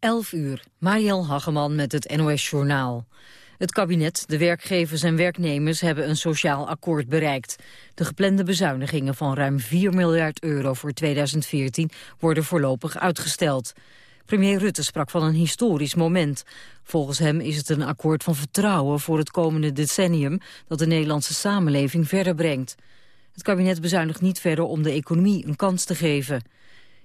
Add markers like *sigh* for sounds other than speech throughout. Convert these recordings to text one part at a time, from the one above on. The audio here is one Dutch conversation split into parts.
11 uur, Mariel Hageman met het NOS Journaal. Het kabinet, de werkgevers en werknemers hebben een sociaal akkoord bereikt. De geplande bezuinigingen van ruim 4 miljard euro voor 2014 worden voorlopig uitgesteld. Premier Rutte sprak van een historisch moment. Volgens hem is het een akkoord van vertrouwen voor het komende decennium dat de Nederlandse samenleving verder brengt. Het kabinet bezuinigt niet verder om de economie een kans te geven.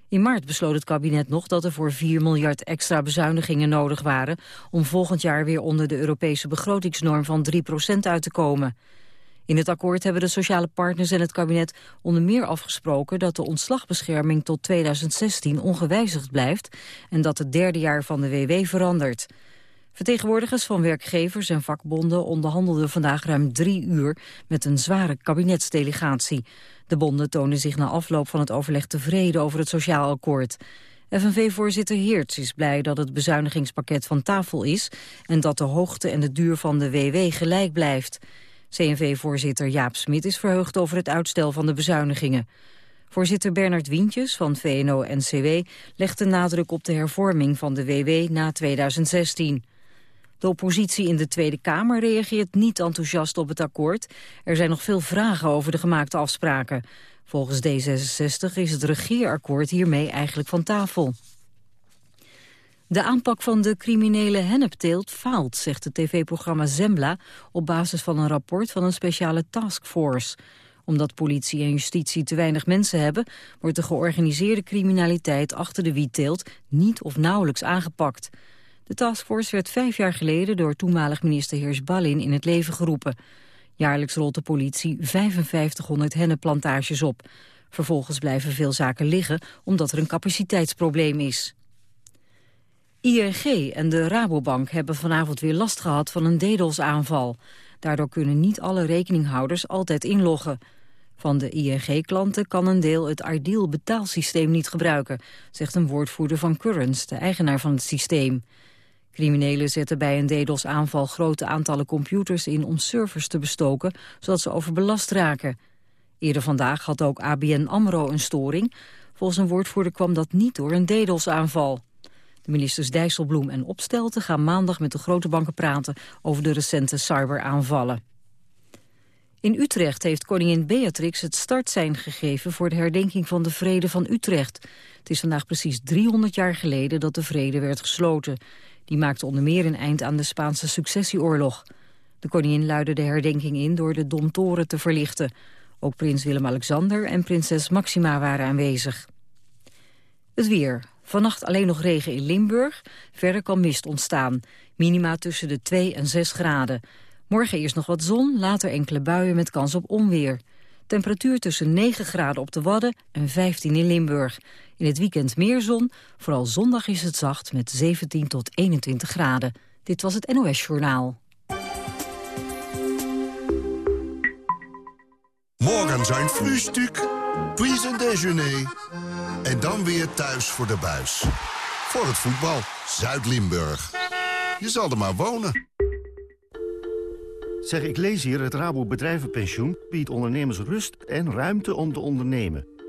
In maart besloot het kabinet nog dat er voor 4 miljard extra bezuinigingen nodig waren om volgend jaar weer onder de Europese begrotingsnorm van 3% uit te komen. In het akkoord hebben de sociale partners en het kabinet onder meer afgesproken dat de ontslagbescherming tot 2016 ongewijzigd blijft en dat het derde jaar van de WW verandert. Vertegenwoordigers van werkgevers en vakbonden onderhandelden vandaag ruim drie uur met een zware kabinetsdelegatie. De bonden tonen zich na afloop van het overleg tevreden over het sociaal akkoord. FNV-voorzitter Heerts is blij dat het bezuinigingspakket van tafel is... en dat de hoogte en de duur van de WW gelijk blijft. CNV-voorzitter Jaap Smit is verheugd over het uitstel van de bezuinigingen. Voorzitter Bernard Wientjes van VNO-NCW legt de nadruk op de hervorming van de WW na 2016. De oppositie in de Tweede Kamer reageert niet enthousiast op het akkoord. Er zijn nog veel vragen over de gemaakte afspraken. Volgens D66 is het regeerakkoord hiermee eigenlijk van tafel. De aanpak van de criminele hennepteelt faalt, zegt het tv-programma Zembla... op basis van een rapport van een speciale taskforce. Omdat politie en justitie te weinig mensen hebben... wordt de georganiseerde criminaliteit achter de wietteelt niet of nauwelijks aangepakt. De taskforce werd vijf jaar geleden door toenmalig minister Heers Ballin in het leven geroepen. Jaarlijks rolt de politie 5500 hennepplantages op. Vervolgens blijven veel zaken liggen omdat er een capaciteitsprobleem is. ING en de Rabobank hebben vanavond weer last gehad van een DDoS-aanval. Daardoor kunnen niet alle rekeninghouders altijd inloggen. Van de ING-klanten kan een deel het Ideal betaalsysteem niet gebruiken, zegt een woordvoerder van Currents, de eigenaar van het systeem. Criminelen zetten bij een DDoS-aanval grote aantallen computers in om servers te bestoken, zodat ze overbelast raken. Eerder vandaag had ook ABN AMRO een storing. Volgens een woordvoerder kwam dat niet door een DDoS-aanval. De ministers Dijsselbloem en Opstelten gaan maandag met de grote banken praten over de recente cyberaanvallen. In Utrecht heeft koningin Beatrix het startsein gegeven voor de herdenking van de Vrede van Utrecht. Het is vandaag precies 300 jaar geleden dat de vrede werd gesloten. Die maakte onder meer een eind aan de Spaanse successieoorlog. De koningin luidde de herdenking in door de Domtoren te verlichten. Ook prins Willem-Alexander en prinses Maxima waren aanwezig. Het weer. Vannacht alleen nog regen in Limburg. Verder kan mist ontstaan. Minima tussen de 2 en 6 graden. Morgen eerst nog wat zon, later enkele buien met kans op onweer. Temperatuur tussen 9 graden op de Wadden en 15 in Limburg. In het weekend meer zon, vooral zondag is het zacht met 17 tot 21 graden. Dit was het NOS Journaal. Morgen zijn frühstück, puis een déjeuner. En dan weer thuis voor de buis. Voor het voetbal, Zuid-Limburg. Je zal er maar wonen. Zeg, ik lees hier, het Rabo Bedrijvenpensioen biedt ondernemers rust en ruimte om te ondernemen.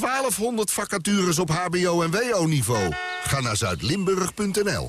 1200 vacatures op hbo- en wo-niveau. Ga naar zuidlimburg.nl.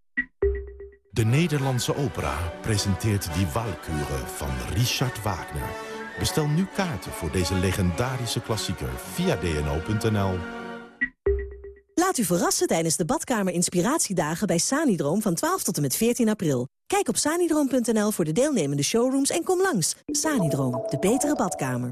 De Nederlandse opera presenteert Die Walküre van Richard Wagner. Bestel nu kaarten voor deze legendarische klassieker via dno.nl. Laat u verrassen tijdens de badkamer inspiratiedagen bij Sanidroom van 12 tot en met 14 april. Kijk op sanidroom.nl voor de deelnemende showrooms en kom langs. Sanidroom, de betere badkamer.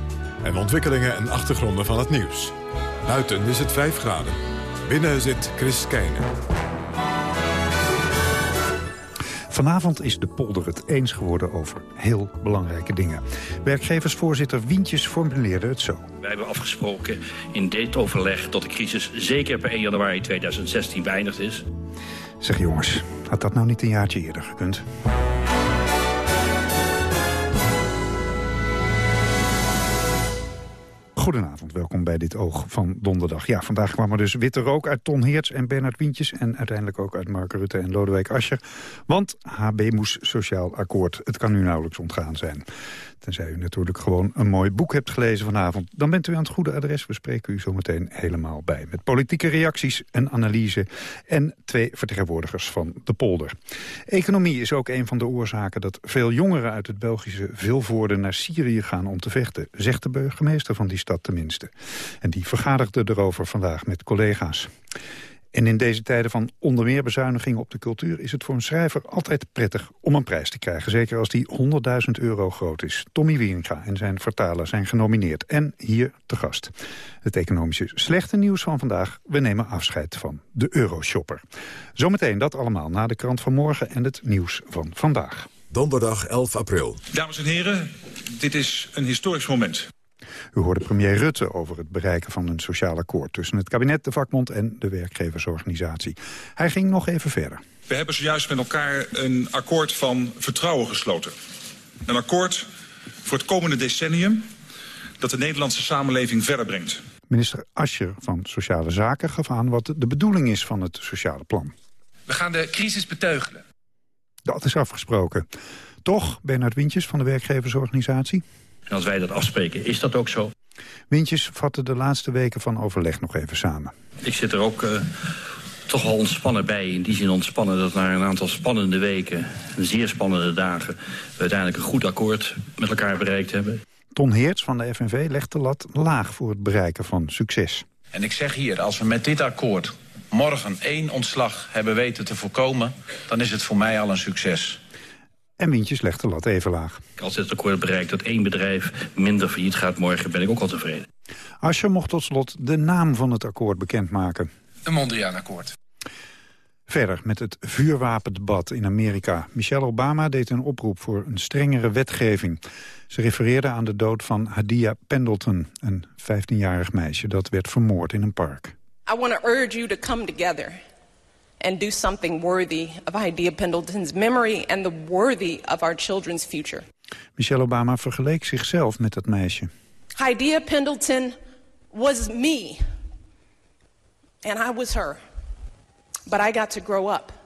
En ontwikkelingen en achtergronden van het nieuws. Buiten is het 5 graden. Binnen zit Chris Keijnen. Vanavond is de polder het eens geworden over heel belangrijke dingen. Werkgeversvoorzitter Wientjes formuleerde het zo. Wij hebben afgesproken in dit overleg dat de crisis zeker per 1 januari 2016 beëindigd is. Zeg jongens, had dat nou niet een jaartje eerder gekund? Goedenavond, welkom bij dit Oog van Donderdag. Ja, vandaag kwam er dus witte rook uit Ton Heerts en Bernard Wientjes... en uiteindelijk ook uit Mark Rutte en Lodewijk Asscher. Want HB moest sociaal akkoord. Het kan u nauwelijks ontgaan zijn. Tenzij u natuurlijk gewoon een mooi boek hebt gelezen vanavond. Dan bent u aan het goede adres. We spreken u zometeen helemaal bij. Met politieke reacties, een analyse en twee vertegenwoordigers van de polder. Economie is ook een van de oorzaken dat veel jongeren uit het Belgische Vilvoorde naar Syrië gaan om te vechten. Zegt de burgemeester van die stad tenminste. En die vergaderde erover vandaag met collega's. En in deze tijden van onder meer bezuinigingen op de cultuur... is het voor een schrijver altijd prettig om een prijs te krijgen. Zeker als die 100.000 euro groot is. Tommy Wieringa en zijn vertaler zijn genomineerd. En hier te gast. Het economische slechte nieuws van vandaag. We nemen afscheid van de Euroshopper. Zometeen dat allemaal na de krant van morgen en het nieuws van vandaag. Donderdag 11 april. Dames en heren, dit is een historisch moment. U hoorde premier Rutte over het bereiken van een sociaal akkoord... tussen het kabinet, de vakbond en de werkgeversorganisatie. Hij ging nog even verder. We hebben zojuist met elkaar een akkoord van vertrouwen gesloten. Een akkoord voor het komende decennium dat de Nederlandse samenleving verder brengt. Minister Ascher van Sociale Zaken gaf aan wat de bedoeling is van het sociale plan. We gaan de crisis beteugelen. Dat is afgesproken. Toch, Bernard Wintjes van de werkgeversorganisatie? En als wij dat afspreken, is dat ook zo. Wintjes vatte de laatste weken van overleg nog even samen. Ik zit er ook uh, toch wel ontspannen bij. In die zin ontspannen dat na een aantal spannende weken... en zeer spannende dagen... we uiteindelijk een goed akkoord met elkaar bereikt hebben. Ton Heerts van de FNV legt de lat laag voor het bereiken van succes. En ik zeg hier, als we met dit akkoord morgen één ontslag hebben weten te voorkomen... dan is het voor mij al een succes. En Wintjes legt de lat even laag. Als dit akkoord bereikt dat één bedrijf minder failliet gaat morgen... ben ik ook al tevreden. Asscher mocht tot slot de naam van het akkoord bekendmaken. Een Mondriaan-akkoord. Verder met het vuurwapendebat in Amerika. Michelle Obama deed een oproep voor een strengere wetgeving. Ze refereerde aan de dood van Hadia Pendleton, een 15-jarig meisje dat werd vermoord in een park. I want to urge you to come together and do something worthy of Hadia Pendleton's memory and the worthy of our children's future. Michelle Obama vergeleek zichzelf met dat meisje. Hadia Pendleton was me. And I was her. But I got to grow up.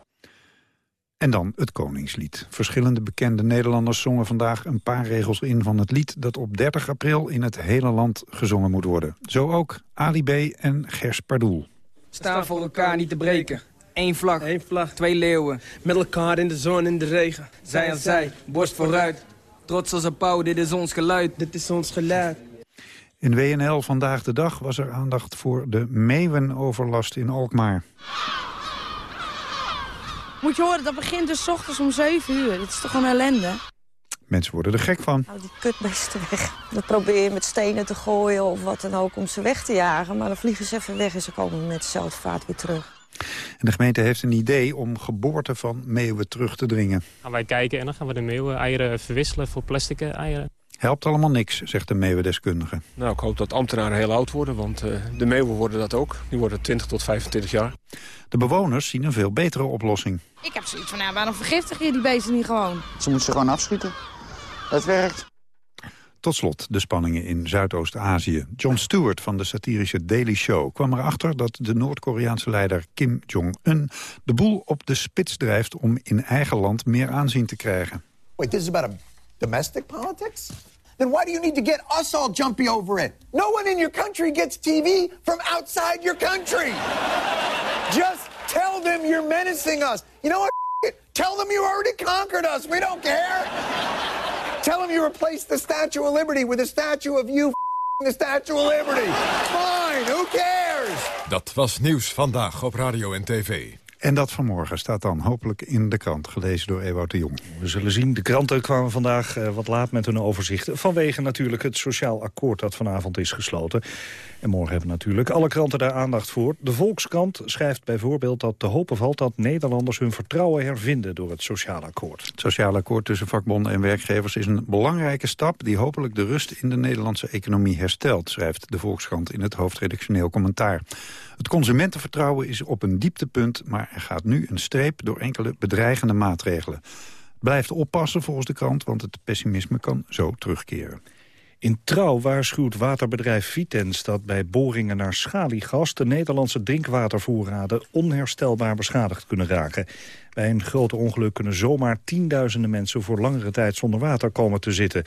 En dan het Koningslied. Verschillende bekende Nederlanders zongen vandaag een paar regels in van het lied... dat op 30 april in het hele land gezongen moet worden. Zo ook Ali B. en Gers Pardoel. Staan voor elkaar niet te breken. Eén vlag, Eén vlag, twee leeuwen. Met elkaar in de zon en de regen. Zij aan zij, borst vooruit. Trots als een pauw, dit is ons geluid. Dit is ons geluid. In WNL Vandaag de Dag was er aandacht voor de meeuwenoverlast in Alkmaar. Moet je horen, dat begint dus ochtends om 7 uur. Dat is toch een ellende? Mensen worden er gek van. Hou die kutbeesten weg. Dan probeer je met stenen te gooien of wat dan ook om ze weg te jagen. Maar dan vliegen ze even weg en ze komen met vaart weer terug. En de gemeente heeft een idee om geboorte van meeuwen terug te dringen. Gaan wij kijken en dan gaan we de meeuwen-eieren verwisselen voor plastic eieren. Helpt allemaal niks, zegt de meeuwendeskundige. Nou, ik hoop dat ambtenaren heel oud worden, want uh, de meeuwen worden dat ook. Die worden 20 tot 25 jaar. De bewoners zien een veel betere oplossing. Ik heb zoiets van, nou, waarom vergiftig je die beesten niet gewoon? Ze moeten ze gewoon afschieten. Dat werkt. Tot slot de spanningen in Zuidoost-Azië. Jon Stewart van de satirische Daily Show kwam erachter dat de Noord-Koreaanse leider Kim Jong-un de boel op de spits drijft om in eigen land meer aanzien te krijgen. Wait, this is about a domestic politics? Then why do you need to get us all jumpy over it? No one in your country gets TV from outside your country. Just tell them you're menacing us. You know what? Tell them you already conquered us. We don't care. Tell them you replaced the Statue of Liberty with a statue of you the Statue of Liberty. Fine, who cares? Dat was Nieuws Vandaag op Radio en TV. En dat vanmorgen staat dan hopelijk in de krant, gelezen door Ewout de Jong. We zullen zien. De kranten kwamen vandaag uh, wat laat met hun overzicht. Vanwege natuurlijk het sociaal akkoord dat vanavond is gesloten. En morgen hebben natuurlijk alle kranten daar aandacht voor. De Volkskrant schrijft bijvoorbeeld dat te hopen valt... dat Nederlanders hun vertrouwen hervinden door het sociaal akkoord. Het sociaal akkoord tussen vakbonden en werkgevers is een belangrijke stap... die hopelijk de rust in de Nederlandse economie herstelt... schrijft de Volkskrant in het hoofdredactioneel commentaar. Het consumentenvertrouwen is op een dieptepunt... maar er gaat nu een streep door enkele bedreigende maatregelen. Blijft oppassen volgens de krant, want het pessimisme kan zo terugkeren. In Trouw waarschuwt waterbedrijf Vitens dat bij boringen naar schaliegas... de Nederlandse drinkwatervoorraden onherstelbaar beschadigd kunnen raken. Bij een grote ongeluk kunnen zomaar tienduizenden mensen... voor langere tijd zonder water komen te zitten.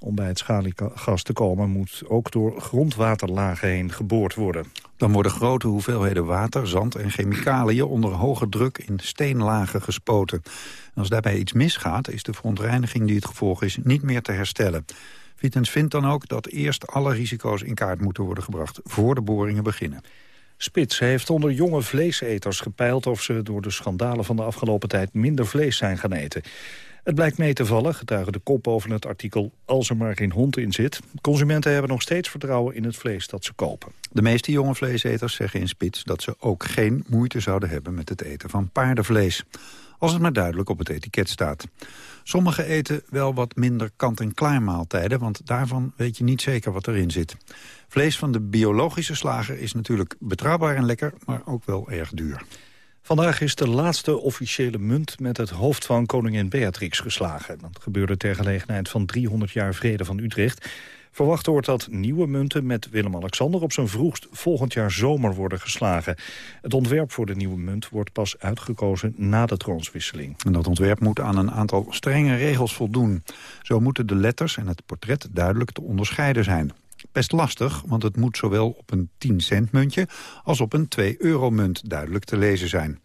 Om bij het schaliegas te komen moet ook door grondwaterlagen heen geboord worden. Dan worden grote hoeveelheden water, zand en chemicaliën onder hoge druk in steenlagen gespoten. En als daarbij iets misgaat, is de verontreiniging die het gevolg is niet meer te herstellen. Vitens vindt dan ook dat eerst alle risico's in kaart moeten worden gebracht... voor de boringen beginnen. Spits heeft onder jonge vleeseters gepeild of ze door de schandalen van de afgelopen tijd minder vlees zijn gaan eten. Het blijkt mee te vallen, getuigen de kop boven het artikel als er maar geen hond in zit. Consumenten hebben nog steeds vertrouwen in het vlees dat ze kopen. De meeste jonge vleeseters zeggen in Spits dat ze ook geen moeite zouden hebben met het eten van paardenvlees. Als het maar duidelijk op het etiket staat. Sommigen eten wel wat minder kant-en-klaar maaltijden... want daarvan weet je niet zeker wat erin zit. Vlees van de biologische slager is natuurlijk betrouwbaar en lekker... maar ook wel erg duur. Vandaag is de laatste officiële munt met het hoofd van koningin Beatrix geslagen. Dat gebeurde ter gelegenheid van 300 jaar vrede van Utrecht. Verwacht wordt dat nieuwe munten met Willem-Alexander op zijn vroegst volgend jaar zomer worden geslagen. Het ontwerp voor de nieuwe munt wordt pas uitgekozen na de troonswisseling. En dat ontwerp moet aan een aantal strenge regels voldoen. Zo moeten de letters en het portret duidelijk te onderscheiden zijn. Best lastig, want het moet zowel op een 10 cent muntje als op een 2 euro munt duidelijk te lezen zijn.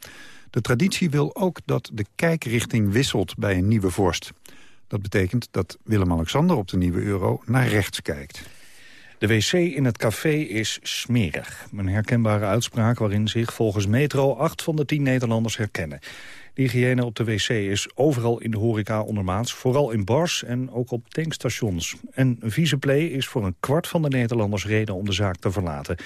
De traditie wil ook dat de kijkrichting wisselt bij een nieuwe vorst. Dat betekent dat Willem-Alexander op de nieuwe euro naar rechts kijkt. De wc in het café is smerig. Een herkenbare uitspraak waarin zich volgens Metro acht van de tien Nederlanders herkennen. De hygiëne op de wc is overal in de horeca ondermaats, vooral in bars en ook op tankstations. En vieze play is voor een kwart van de Nederlanders reden om de zaak te verlaten.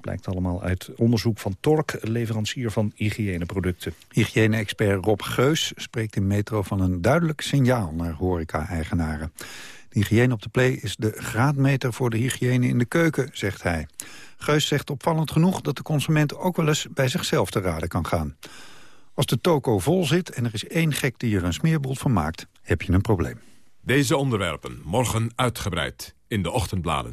Blijkt allemaal uit onderzoek van Tork, leverancier van hygiëneproducten. Hygiëne-expert Rob Geus spreekt in Metro van een duidelijk signaal naar horeca-eigenaren. De hygiëne op de play is de graadmeter voor de hygiëne in de keuken, zegt hij. Geus zegt opvallend genoeg dat de consument ook wel eens bij zichzelf te raden kan gaan. Als de toko vol zit en er is één gek die er een smeerboel van maakt, heb je een probleem. Deze onderwerpen morgen uitgebreid in de ochtendbladen.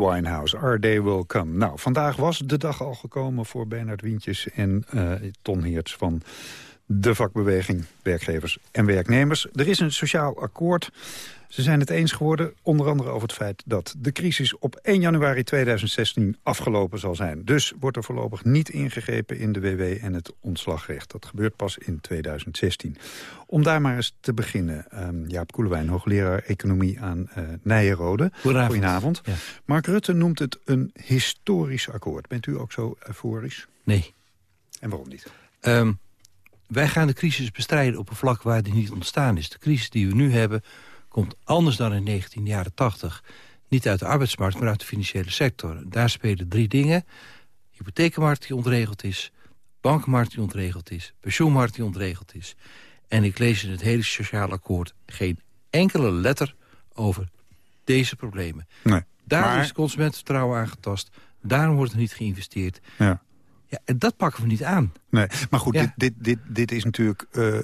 Winehouse, Our Day Will Come. Nou, vandaag was de dag al gekomen voor Bernard Wientjes en uh, Ton Heerts van de vakbeweging, werkgevers en werknemers. Er is een sociaal akkoord ze zijn het eens geworden, onder andere over het feit dat de crisis op 1 januari 2016 afgelopen zal zijn. Dus wordt er voorlopig niet ingegrepen in de WW en het ontslagrecht. Dat gebeurt pas in 2016. Om daar maar eens te beginnen. Um, Jaap Koelewijn, hoogleraar economie aan uh, Nijenrode. Goedenavond. Goedenavond. Ja. Mark Rutte noemt het een historisch akkoord. Bent u ook zo euforisch? Nee. En waarom niet? Um, wij gaan de crisis bestrijden op een vlak waar die niet ontstaan is. De crisis die we nu hebben komt anders dan in 19 jaren 80 niet uit de arbeidsmarkt, maar uit de financiële sector. Daar spelen drie dingen. Hypotheekmarkt die ontregeld is, bankmarkt die ontregeld is, pensioenmarkt die ontregeld is. En ik lees in het hele sociaal akkoord geen enkele letter over deze problemen. Nee, Daar maar... is het consumentenvertrouwen aangetast. Daarom wordt er niet geïnvesteerd. Ja. Ja, en dat pakken we niet aan. Nee, maar goed, Ja. dit, dit, dit, dit is natuurlijk uh,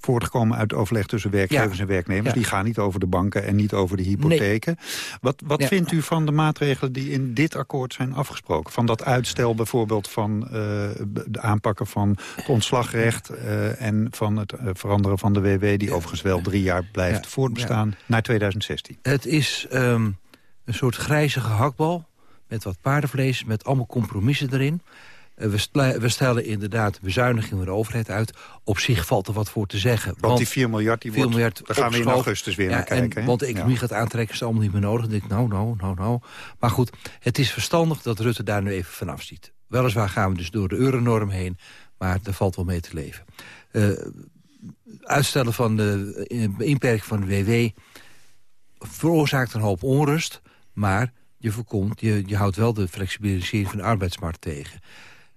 voortgekomen uit overleg tussen werkgevers Ja. en werknemers. Ja. Die gaan niet over de banken en niet over de hypotheken. Wat, wat vindt u van de maatregelen die in dit akkoord zijn afgesproken? Van dat uitstel bijvoorbeeld van uh, de aanpakken van het ontslagrecht... Uh, en van het veranderen van de WW... die overigens wel drie jaar blijft voortbestaan naar 2016. Het is um, een soort grijze gehaktbal met wat paardenvlees... met allemaal compromissen erin... Uh, we, st we, stellen inderdaad de bezuiniging van de overheid uit. Op zich valt er wat voor te zeggen. Want, want die 4 miljard, die 4 wordt, miljard daar gaan we in augustus weer ja, naar kijken. En, want de economie ja. gaat aantrekken, is allemaal niet meer nodig. Dan denk ik, nou, nou, nou, nou. Maar goed, het is verstandig dat Rutte daar nu even vanaf ziet. Weliswaar gaan we dus door de euronorm heen, maar daar valt wel mee te leven. Uh, uitstellen van de inperking van de WW veroorzaakt een hoop onrust, maar je voorkomt, je, je houdt wel de flexibilisering van de arbeidsmarkt tegen.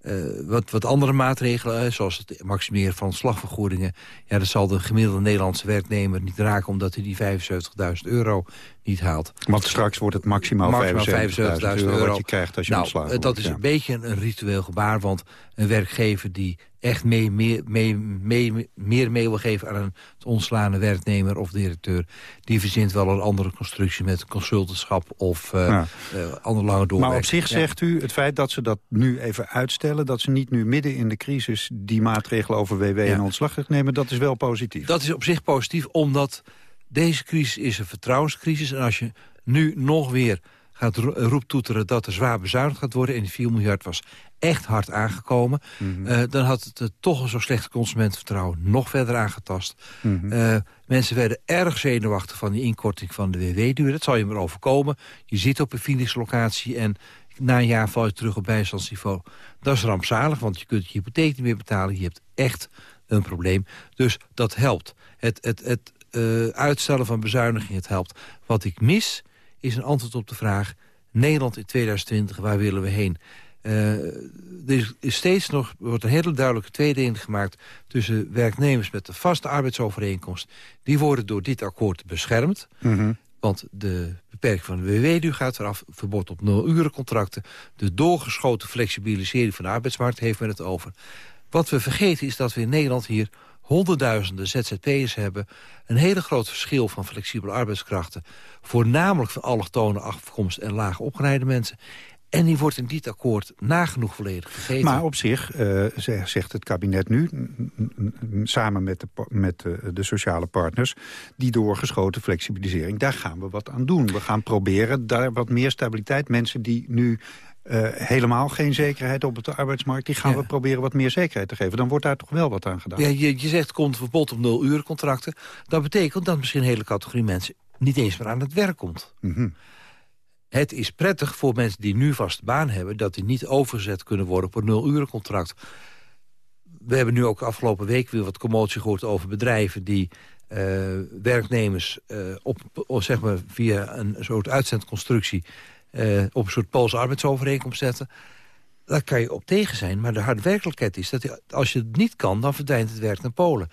Uh, wat, wat andere maatregelen, zoals het maximeren van slagvergoedingen... ja, dat zal de gemiddelde Nederlandse werknemer niet raken... omdat hij die 75.000 euro niet haalt. Want straks wordt het maximaal, maximaal 75.000 euro, euro wat je krijgt als je nou, ontslagen wordt. Dat is ja. een beetje een, een ritueel gebaar, want een werkgever die echt mee, meer, mee, mee, meer mee wil geven aan een ontslaande werknemer of directeur... die verzint wel een andere constructie met consultantschap of uh, ja. uh, andere lange doorwerking. Maar op zich ja. zegt u, het feit dat ze dat nu even uitstellen... dat ze niet nu midden in de crisis die maatregelen over WW ja. en ontslagrecht nemen... dat is wel positief. Dat is op zich positief, omdat deze crisis is een vertrouwenscrisis. En als je nu nog weer gaat roeptoeteren dat er zwaar bezuinigd gaat worden... en die 4 miljard was echt hard aangekomen... Mm -hmm. uh, dan had het uh, toch een zo slechte consumentenvertrouwen nog verder aangetast. Mm -hmm. uh, mensen werden erg zenuwachtig van die inkorting van de WW-duur. Dat zal je maar overkomen. Je zit op een Phoenix-locatie en na een jaar val je terug op bijstandsniveau. Dat is rampzalig, want je kunt je hypotheek niet meer betalen. Je hebt echt een probleem. Dus dat helpt. Het, het, het uitstellen van bezuinigingen, het helpt. Wat ik mis, is een antwoord op de vraag... Nederland in 2020, waar willen we heen? Uh, er is steeds nog, wordt een hele duidelijke tweedeling gemaakt... tussen werknemers met een vaste arbeidsovereenkomst. Die worden door dit akkoord beschermd. Mm -hmm. Want de beperking van de WW-duur gaat eraf. Verbod op nul-urencontracten. De doorgeschoten flexibilisering van de arbeidsmarkt heeft men het over. Wat we vergeten is dat we in Nederland hier honderdduizenden ZZP'ers hebben... een hele groot verschil van flexibele arbeidskrachten... voornamelijk van allochtone afkomst en laag opgeleide mensen... En die wordt in dit akkoord nagenoeg volledig vergeten. Maar op zich, uh, zegt het kabinet nu, samen met, de, met de, sociale partners... die doorgeschoten flexibilisering, daar gaan we wat aan doen. We gaan proberen daar wat meer stabiliteit. Mensen die nu uh, helemaal geen zekerheid op de arbeidsmarkt... die gaan ja. we proberen wat meer zekerheid te geven. Dan wordt daar toch wel wat aan gedaan. Ja, je, je zegt, komt verbod op nul contracten. Dat betekent dat misschien een hele categorie mensen... niet eens meer aan het werk komt. Mm -hmm. Het is prettig voor mensen die nu vast baan hebben... dat die niet overgezet kunnen worden op een nul-urencontract. We hebben nu ook afgelopen week weer wat commotie gehoord over bedrijven... die uh, werknemers uh, op, op, zeg maar via een soort uitzendconstructie... Uh, op een soort Poolse arbeidsovereenkomst zetten. Daar kan je op tegen zijn, maar de harde werkelijkheid is... dat als je het niet kan, dan verdwijnt het werk naar Polen.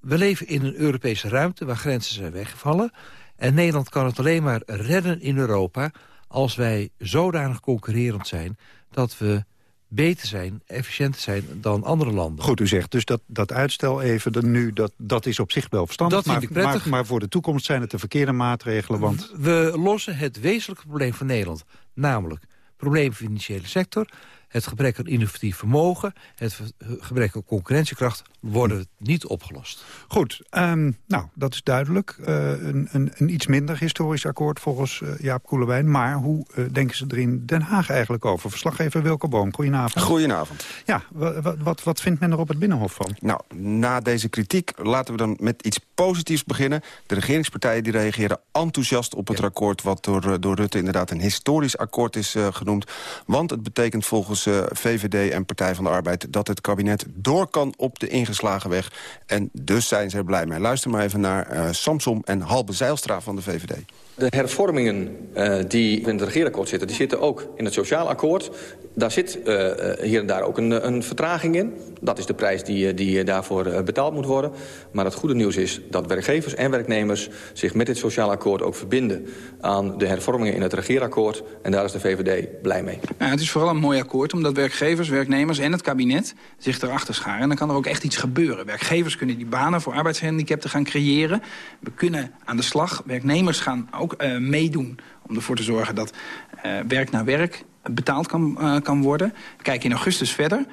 We leven in een Europese ruimte waar grenzen zijn weggevallen... En Nederland kan het alleen maar redden in Europa... als wij zodanig concurrerend zijn dat we beter zijn, efficiënter zijn dan andere landen. Goed, u zegt dus dat, dat uitstel even nu, dat, dat is op zich wel verstandig. Dat vind maar, ik prettig. Maar, maar voor de toekomst zijn het de verkeerde maatregelen, want... We lossen het wezenlijke probleem van Nederland. Namelijk, probleem financiële sector het gebrek aan innovatief vermogen... het gebrek aan concurrentiekracht worden niet opgelost. Goed, um, nou, dat is duidelijk. Uh, een, een, een, iets minder historisch akkoord volgens uh, Jaap Koelewijn. Maar hoe uh, denken ze er in Den Haag eigenlijk over? Verslaggever Wilke Boom, goedenavond. Goedenavond. Ja, wat, wat, wat vindt men er op het Binnenhof van? Nou, na deze kritiek laten we dan met iets positiefs beginnen. De regeringspartijen die reageren enthousiast op het ja. akkoord... wat door, door Rutte inderdaad een historisch akkoord is genoemd. Want het betekent volgens volgens uh, VVD en Partij van de Arbeid... dat het kabinet door kan op de ingeslagen weg. En dus zijn ze er blij mee. Luister maar even naar uh, Samsom en Halbe Zeilstra van de VVD. De hervormingen uh, die in het regeerakkoord zitten... die zitten ook in het sociaal akkoord. Daar zit uh, hier en daar ook een, een, vertraging in. Dat is de prijs die, die daarvoor betaald moet worden. Maar het goede nieuws is dat werkgevers en werknemers... zich met dit sociaal akkoord ook verbinden aan de hervormingen in het regeerakkoord. En daar is de VVD blij mee. Nou, het is vooral een mooi akkoord omdat werkgevers, werknemers en het kabinet... zich erachter scharen. En dan kan er ook echt iets gebeuren. Werkgevers kunnen die banen voor arbeidsgehandicapten gaan creëren. We kunnen aan de slag. Werknemers gaan ook uh, meedoen om ervoor te zorgen dat uh, werk naar werk betaald kan, uh, kan worden. We kijken in augustus verder.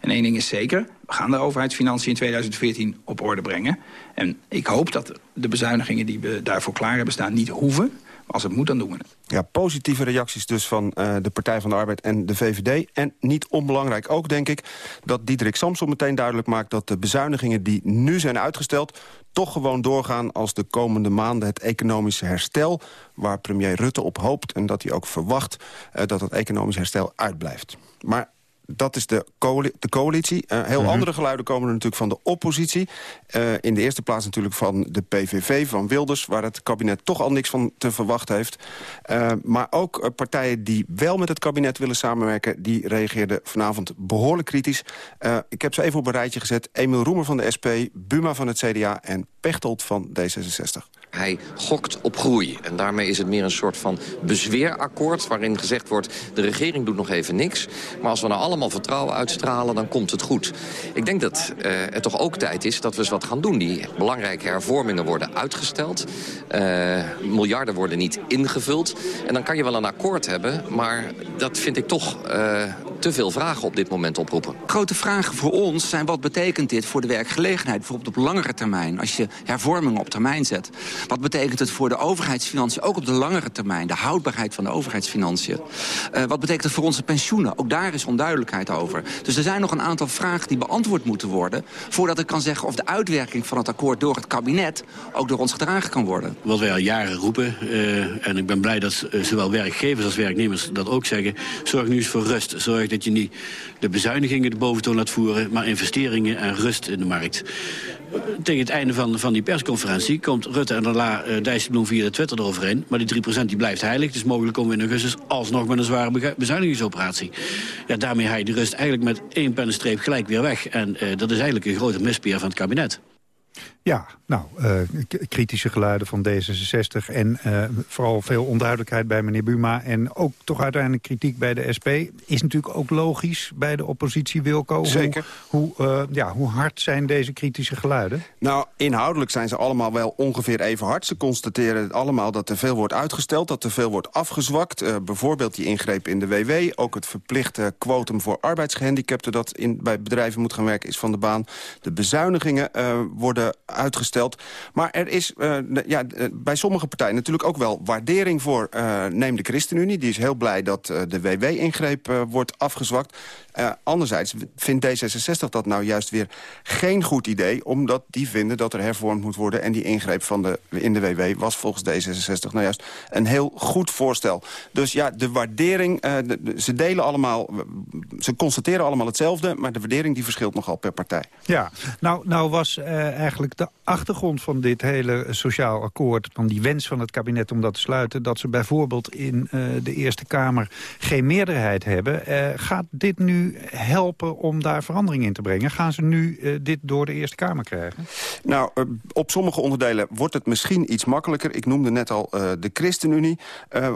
En één ding is zeker, we gaan de overheidsfinanciën in 2014 op orde brengen. En ik hoop dat de bezuinigingen die we daarvoor klaar hebben staan niet hoeven. Als het moet, dan doen we het. Ja, positieve reacties dus van uh, de Partij van de Arbeid en de VVD. En niet onbelangrijk ook, denk ik, dat Diederik Samson meteen duidelijk maakt... dat de bezuinigingen die nu zijn uitgesteld toch gewoon doorgaan als de komende maanden het economische herstel... waar premier Rutte op hoopt en dat hij ook verwacht... Uh, dat het economisch herstel uitblijft. Maar dat is de, coalitie. De coalitie. Uh, heel -hmm. andere geluiden komen er natuurlijk van de oppositie. Uh, in de eerste plaats natuurlijk van de PVV, van Wilders... waar het kabinet toch al niks van te verwachten heeft. Uh, maar ook partijen die wel met het kabinet willen samenwerken... die reageerden vanavond behoorlijk kritisch. ik heb ze even op een rijtje gezet. Emiel Roemer van de SP, Buma van het CDA en Pechtold van D66. Hij gokt op groei. En daarmee is het meer een soort van bezweerakkoord... waarin gezegd wordt, de regering doet nog even niks. Maar als we nou allemaal vertrouwen uitstralen, dan komt het goed. Ik denk dat uh, het toch ook tijd is dat we eens wat gaan doen. Die belangrijke hervormingen worden uitgesteld. Uh, miljarden worden niet ingevuld. En dan kan je wel een akkoord hebben, maar dat vind ik toch... Uh, te veel vragen op dit moment oproepen. Grote vragen voor ons zijn wat betekent dit voor de werkgelegenheid? Bijvoorbeeld op langere termijn, als je hervormingen op termijn zet. Wat betekent het voor de overheidsfinanciën, ook op de langere termijn? De houdbaarheid van de overheidsfinanciën. Uh, wat betekent het voor onze pensioenen? Ook daar is onduidelijkheid over. Dus er zijn nog een aantal vragen die beantwoord moeten worden... voordat ik kan zeggen of de uitwerking van het akkoord door het kabinet... ook door ons gedragen kan worden. Wat wij al jaren roepen, uh, en ik ben blij dat uh, zowel werkgevers als werknemers dat ook zeggen... zorg nu eens voor rust. Zorg dat je niet de bezuinigingen de boventoon laat voeren... maar investeringen en rust in de markt. Tegen het einde van, van die persconferentie komt Rutte en daarna uh, Dijsselbloem via de Twitter eroverheen. Maar die 3% die blijft heilig. Dus mogelijk komen we in augustus alsnog met een zware bezuinigingsoperatie. Ja, daarmee haal je de rust eigenlijk met één pennenstreep gelijk weer weg. En uh, dat is eigenlijk een grote mispeer van het kabinet. Ja, nou, uh, kritische geluiden van D66 en uh, vooral veel onduidelijkheid bij meneer Buma... en ook toch uiteindelijk kritiek bij de SP. Is natuurlijk ook logisch bij de oppositie, Wilco. Zeker. Hoe, hoe, uh, ja, hoe hard zijn deze kritische geluiden? Nou, inhoudelijk zijn ze allemaal wel ongeveer even hard. Ze constateren allemaal dat er veel wordt uitgesteld, dat er veel wordt afgezwakt. bijvoorbeeld die ingreep in de WW, ook het verplichte quotum voor arbeidsgehandicapten... dat in, bij bedrijven moet gaan werken, is van de baan. De bezuinigingen worden uitgesteld. Maar er is uh, ja, bij sommige partijen natuurlijk ook wel waardering voor. Uh, neem de ChristenUnie, die is heel blij dat de WW-ingreep wordt afgezwakt. anderzijds vindt D66 dat nou juist weer geen goed idee... omdat die vinden dat er hervormd moet worden... en die ingreep van de, in de WW was volgens D66 nou juist een heel goed voorstel. Dus ja, de waardering, de, de, ze delen allemaal... ze constateren allemaal hetzelfde... maar de waardering die verschilt nogal per partij. Ja, nou, nou was eigenlijk de achtergrond van dit hele sociaal akkoord... van die wens van het kabinet om dat te sluiten... dat ze bijvoorbeeld in uh, de Eerste Kamer geen meerderheid hebben... Uh, gaat dit nu helpen om daar verandering in te brengen? Gaan ze nu uh, dit door de Eerste Kamer krijgen? Nou, op sommige onderdelen wordt het misschien iets makkelijker. Ik noemde net al de ChristenUnie.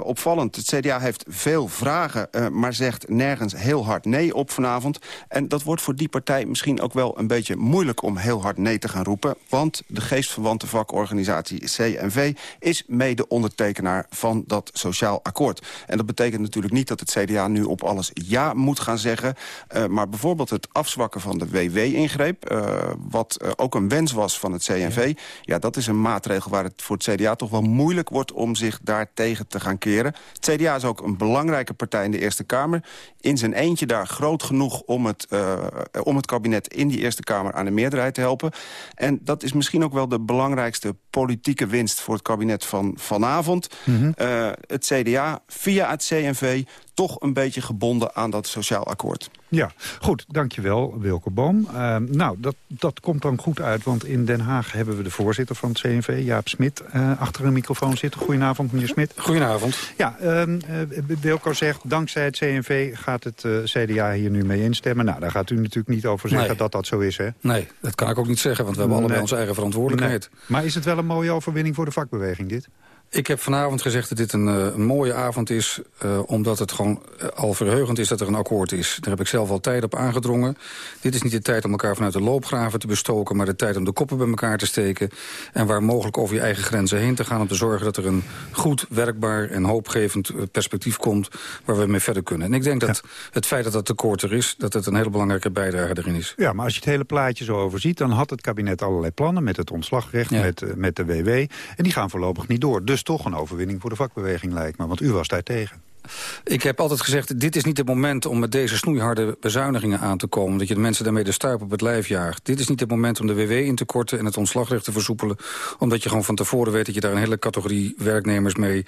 opvallend, het CDA heeft veel vragen... maar zegt nergens heel hard nee op vanavond. En dat wordt voor die partij misschien ook wel een beetje moeilijk... om heel hard nee te gaan roepen. Want de geestverwante vakorganisatie CNV is mede ondertekenaar van dat sociaal akkoord. En dat betekent natuurlijk niet dat het CDA nu op alles ja moet gaan zeggen. Uh, maar bijvoorbeeld het afzwakken van de WW-ingreep... Uh, wat uh, ook een wens was van het CNV... Ja. ja. dat is een maatregel waar het voor het CDA toch wel moeilijk wordt... om zich daar tegen te gaan keren. Het CDA is ook een belangrijke partij in de Eerste Kamer. In zijn eentje daar groot genoeg om het, om het kabinet in die Eerste Kamer... aan de meerderheid te helpen. En dat is misschien ook wel de belangrijkste politieke winst... voor het kabinet van vanavond. Mm -hmm. uh, het CDA via het CNV toch een beetje gebonden aan dat sociaal akkoord. Ja, goed, dankjewel Wilke Boom. Uh, nou, dat, dat komt dan goed uit, want in Den Haag hebben we de voorzitter van het CNV, Jaap Smit, uh, achter een microfoon zitten. Goedenavond, meneer Smit. Goedenavond. Ja, uh, Wilco zegt, dankzij het CNV gaat het CDA hier nu mee instemmen. Nou, daar gaat u natuurlijk niet over zeggen nee. dat dat zo is, hè? Nee, dat kan ik ook niet zeggen, want we hebben allebei nee. onze eigen verantwoordelijkheid. Nee. Maar is het wel een mooie overwinning voor de vakbeweging, dit? Ik heb vanavond gezegd dat dit een, een mooie avond is... Uh, omdat het gewoon uh, al verheugend is dat er een akkoord is. Daar heb ik zelf al tijd op aangedrongen. Dit is niet de tijd om elkaar vanuit de loopgraven te bestoken... maar de tijd om de koppen bij elkaar te steken... en waar mogelijk over je eigen grenzen heen te gaan... om te zorgen dat er een goed, werkbaar en hoopgevend perspectief komt... waar we mee verder kunnen. En ik denk dat ja. het feit dat dat akkoord er is... dat het een hele belangrijke bijdrage erin is. Ja, maar als je het hele plaatje zo overziet... dan had het kabinet allerlei plannen met het ontslagrecht, ja. met, met de WW... en die gaan voorlopig niet door. Dus toch een overwinning voor de vakbeweging lijkt me. Want u was daar tegen. Ik heb altijd gezegd, dit is niet het moment om met deze snoeiharde bezuinigingen aan te komen. Dat je de mensen daarmee de stuip op het lijf jaagt. Dit is niet het moment om de WW in te korten en het ontslagrecht te versoepelen. Omdat je gewoon van tevoren weet dat je daar een hele categorie werknemers mee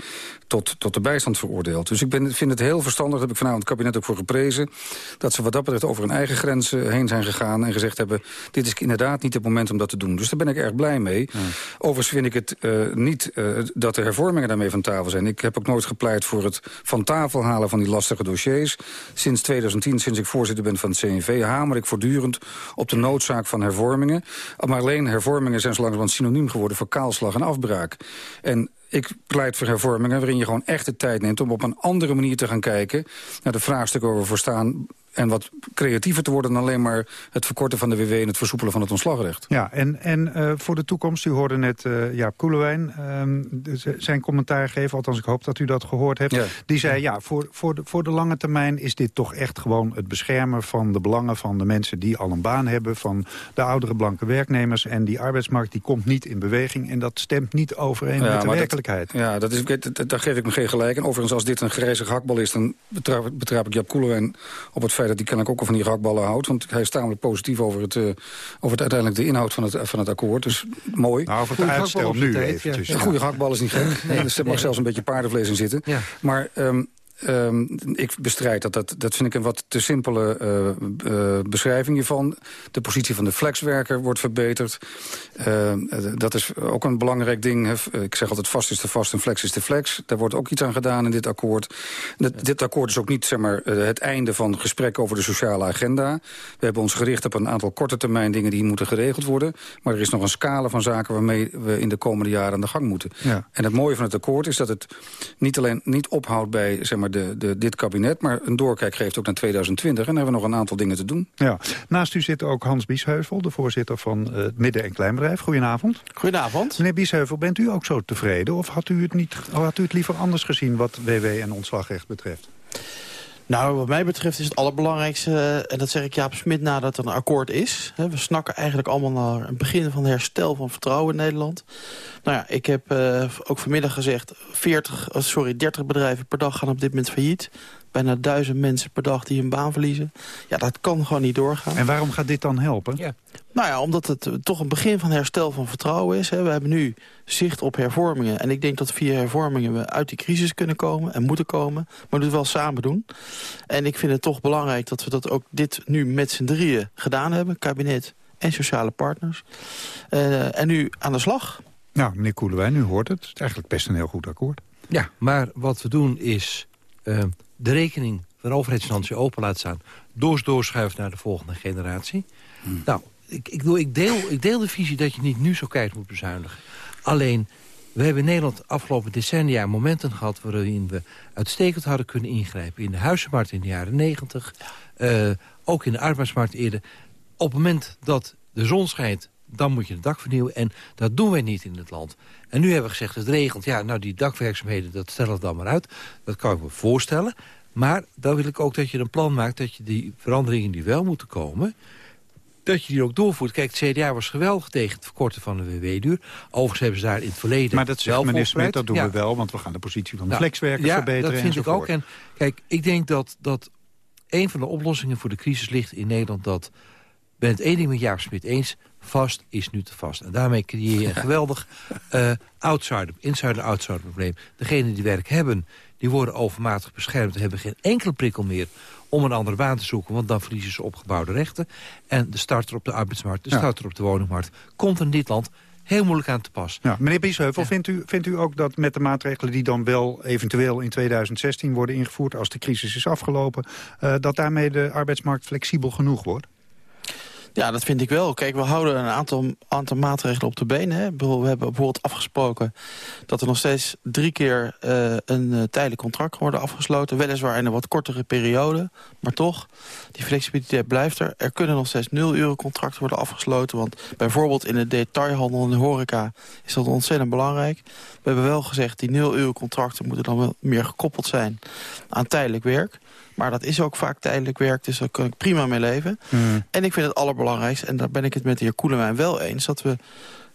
tot, tot de bijstand veroordeelt. Dus ik ben, vind het heel verstandig, daar heb ik vanavond het kabinet ook voor geprezen. Dat ze wat dat betreft over hun eigen grenzen heen zijn gegaan en gezegd hebben, dit is inderdaad niet het moment om dat te doen. Dus daar ben ik erg blij mee. Ja. Overigens vind ik het uh, niet uh, dat de hervormingen daarmee van tafel zijn. Ik heb ook nooit gepleit voor het van tafel halen van die lastige dossiers. Sinds 2010, sinds ik voorzitter ben van het CNV... hamer ik voortdurend op de noodzaak van hervormingen. Maar alleen hervormingen zijn zo langzamerhand synoniem geworden... voor kaalslag en afbraak. En ik pleit voor hervormingen waarin je gewoon echt de tijd neemt... om op een andere manier te gaan kijken naar de vraagstukken waar we voor staan en wat creatiever te worden dan alleen maar het verkorten van de WW... en het versoepelen van het ontslagrecht. Ja, en, en uh, voor de toekomst, u hoorde net uh, Jaap Koelewijn uh, zijn commentaar geven... althans ik hoop dat u dat gehoord hebt. Ja. Die zei, ja, voor, voor, de, voor de lange termijn is dit toch echt gewoon het beschermen... van de belangen van de mensen die al een baan hebben... van de oudere blanke werknemers. En die arbeidsmarkt die komt niet in beweging... en dat stemt niet overeen ja, met de werkelijkheid. Dat, ja, dat is, dat, daar geef ik me geen gelijk. En overigens, als dit een grijze hakbal is... dan betrap, betrap ik Jaap Koelewijn op het feit dat hij kennelijk ook al van die rakballen houdt. Want hij is tamelijk positief over, het, uh, over het uiteindelijk de inhoud van het, van het akkoord. Dus mooi. Nou, over het uitstel nu eventjes. Een goede hakbal is niet gek. Nee, er mag zelfs een beetje paardenvlees in zitten. Ja. Maar um, Um, ik bestrijd dat, dat. Dat vind ik een wat te simpele uh, uh, beschrijving hiervan. De positie van de flexwerker wordt verbeterd. Uh, dat is ook een belangrijk ding. Ik zeg altijd vast is de vast en flex is de flex. Daar wordt ook iets aan gedaan in dit akkoord. Dat, dit akkoord is ook niet zeg maar, het einde van gesprek over de sociale agenda. We hebben ons gericht op een aantal korte termijn dingen die moeten geregeld worden. Maar er is nog een scala van zaken waarmee we in de komende jaren aan de gang moeten. Ja. En het mooie van het akkoord is dat het niet alleen niet ophoudt bij zeg maar, de, de, dit kabinet... maar een doorkijk geeft ook naar 2020. En dan hebben we nog een aantal dingen te doen. Ja. Naast u zit ook Hans Biesheuvel, de voorzitter van uh, het Midden- en Kleinbedrijf. Goedenavond. Goedenavond. Meneer Biesheuvel, bent u ook zo tevreden? Of had u het, niet, had u het liever anders gezien wat WW en ontslagrecht betreft? Nou, wat mij betreft is het allerbelangrijkste... en dat zeg ik Jaap Smit nadat er een akkoord is. We snakken eigenlijk allemaal naar een begin van herstel van vertrouwen in Nederland. Nou ja, ik heb uh, ook vanmiddag gezegd... 40, sorry, 30 bedrijven per dag gaan op dit moment failliet bijna duizend mensen per dag die hun baan verliezen. Ja, dat kan gewoon niet doorgaan. En waarom gaat dit dan helpen? Ja. Nou ja, omdat het toch een begin van herstel van vertrouwen is. Hè. We hebben nu zicht op hervormingen. En ik denk dat via hervormingen we uit die crisis kunnen komen en moeten komen. Maar we moeten het wel samen doen. En ik vind het toch belangrijk dat we dat ook dit nu met z'n drieën gedaan hebben. Kabinet en sociale partners. Eh, en nu aan de slag. Nou, meneer Koelewijn, u hoort het. Het is eigenlijk best een heel goed akkoord. Ja, maar wat we doen is uh, de rekening van overheidsfinanciën open laten staan... doors doorschuiven naar de volgende generatie. Hmm. Nou, ik, ik, ik, deel, ik deel de visie dat je niet nu zo keihard moet bezuinigen. Alleen, we hebben in Nederland afgelopen decennia momenten gehad... waarin we uitstekend hadden kunnen ingrijpen. In de huizenmarkt in de jaren negentig. Uh, ook in de arbeidsmarkt eerder. Op het moment dat de zon schijnt, dan moet je het dak vernieuwen. En dat doen wij niet in het land. En nu hebben we gezegd, het regent. Ja, nou die dakwerkzaamheden, dat stellen we dan maar uit. Dat kan ik me voorstellen. Maar dan wil ik ook dat je een plan maakt... dat je die veranderingen die wel moeten komen dat je die ook doorvoert. Kijk, het CDA was geweldig tegen het verkorten van de WW-duur. Overigens hebben ze daar in het verleden Maar dat zegt meneer Smit, dat doen we wel, want we gaan de positie van de nou, flexwerkers ja, verbeteren dat vind ik ook. En kijk, ik denk dat, dat een van de oplossingen voor de crisis ligt in Nederland... dat ben het één ding met Jaap Smit eens, vast is nu te vast. En daarmee creëer je een *laughs* geweldig uh, outsider, insider-outsider probleem. Degenen die werk hebben, die worden overmatig beschermd... en hebben geen enkele prikkel meer om een andere baan te zoeken... want dan verliezen ze opgebouwde rechten. En de starter op de arbeidsmarkt, de starter op de woningmarkt... komt in dit land heel moeilijk aan te pas. Ja, meneer Biesheuvel, vindt, u, vindt u ook dat met de maatregelen... die dan wel eventueel in 2016 worden ingevoerd... als de crisis is afgelopen... Uh, dat daarmee de arbeidsmarkt flexibel genoeg wordt? Ja, dat vind ik wel. Kijk, we houden een aantal, aantal maatregelen op de benen. Hè. We hebben bijvoorbeeld afgesproken dat er nog steeds drie keer uh, een uh, tijdelijk contract wordt afgesloten. Weliswaar in een wat kortere periode, maar toch. Die flexibiliteit blijft er. Er kunnen nog steeds nul euro contracten worden afgesloten. Want bijvoorbeeld in de detailhandel en de horeca is dat ontzettend belangrijk. We hebben wel gezegd, die nul euro contracten moeten dan wel meer gekoppeld zijn aan tijdelijk werk. Maar dat is ook vaak tijdelijk werk, dus daar kan ik prima mee leven. Mm. En ik vind het allerbelangrijkste, en daar ben ik het met de heer Koelewijn wel eens... dat we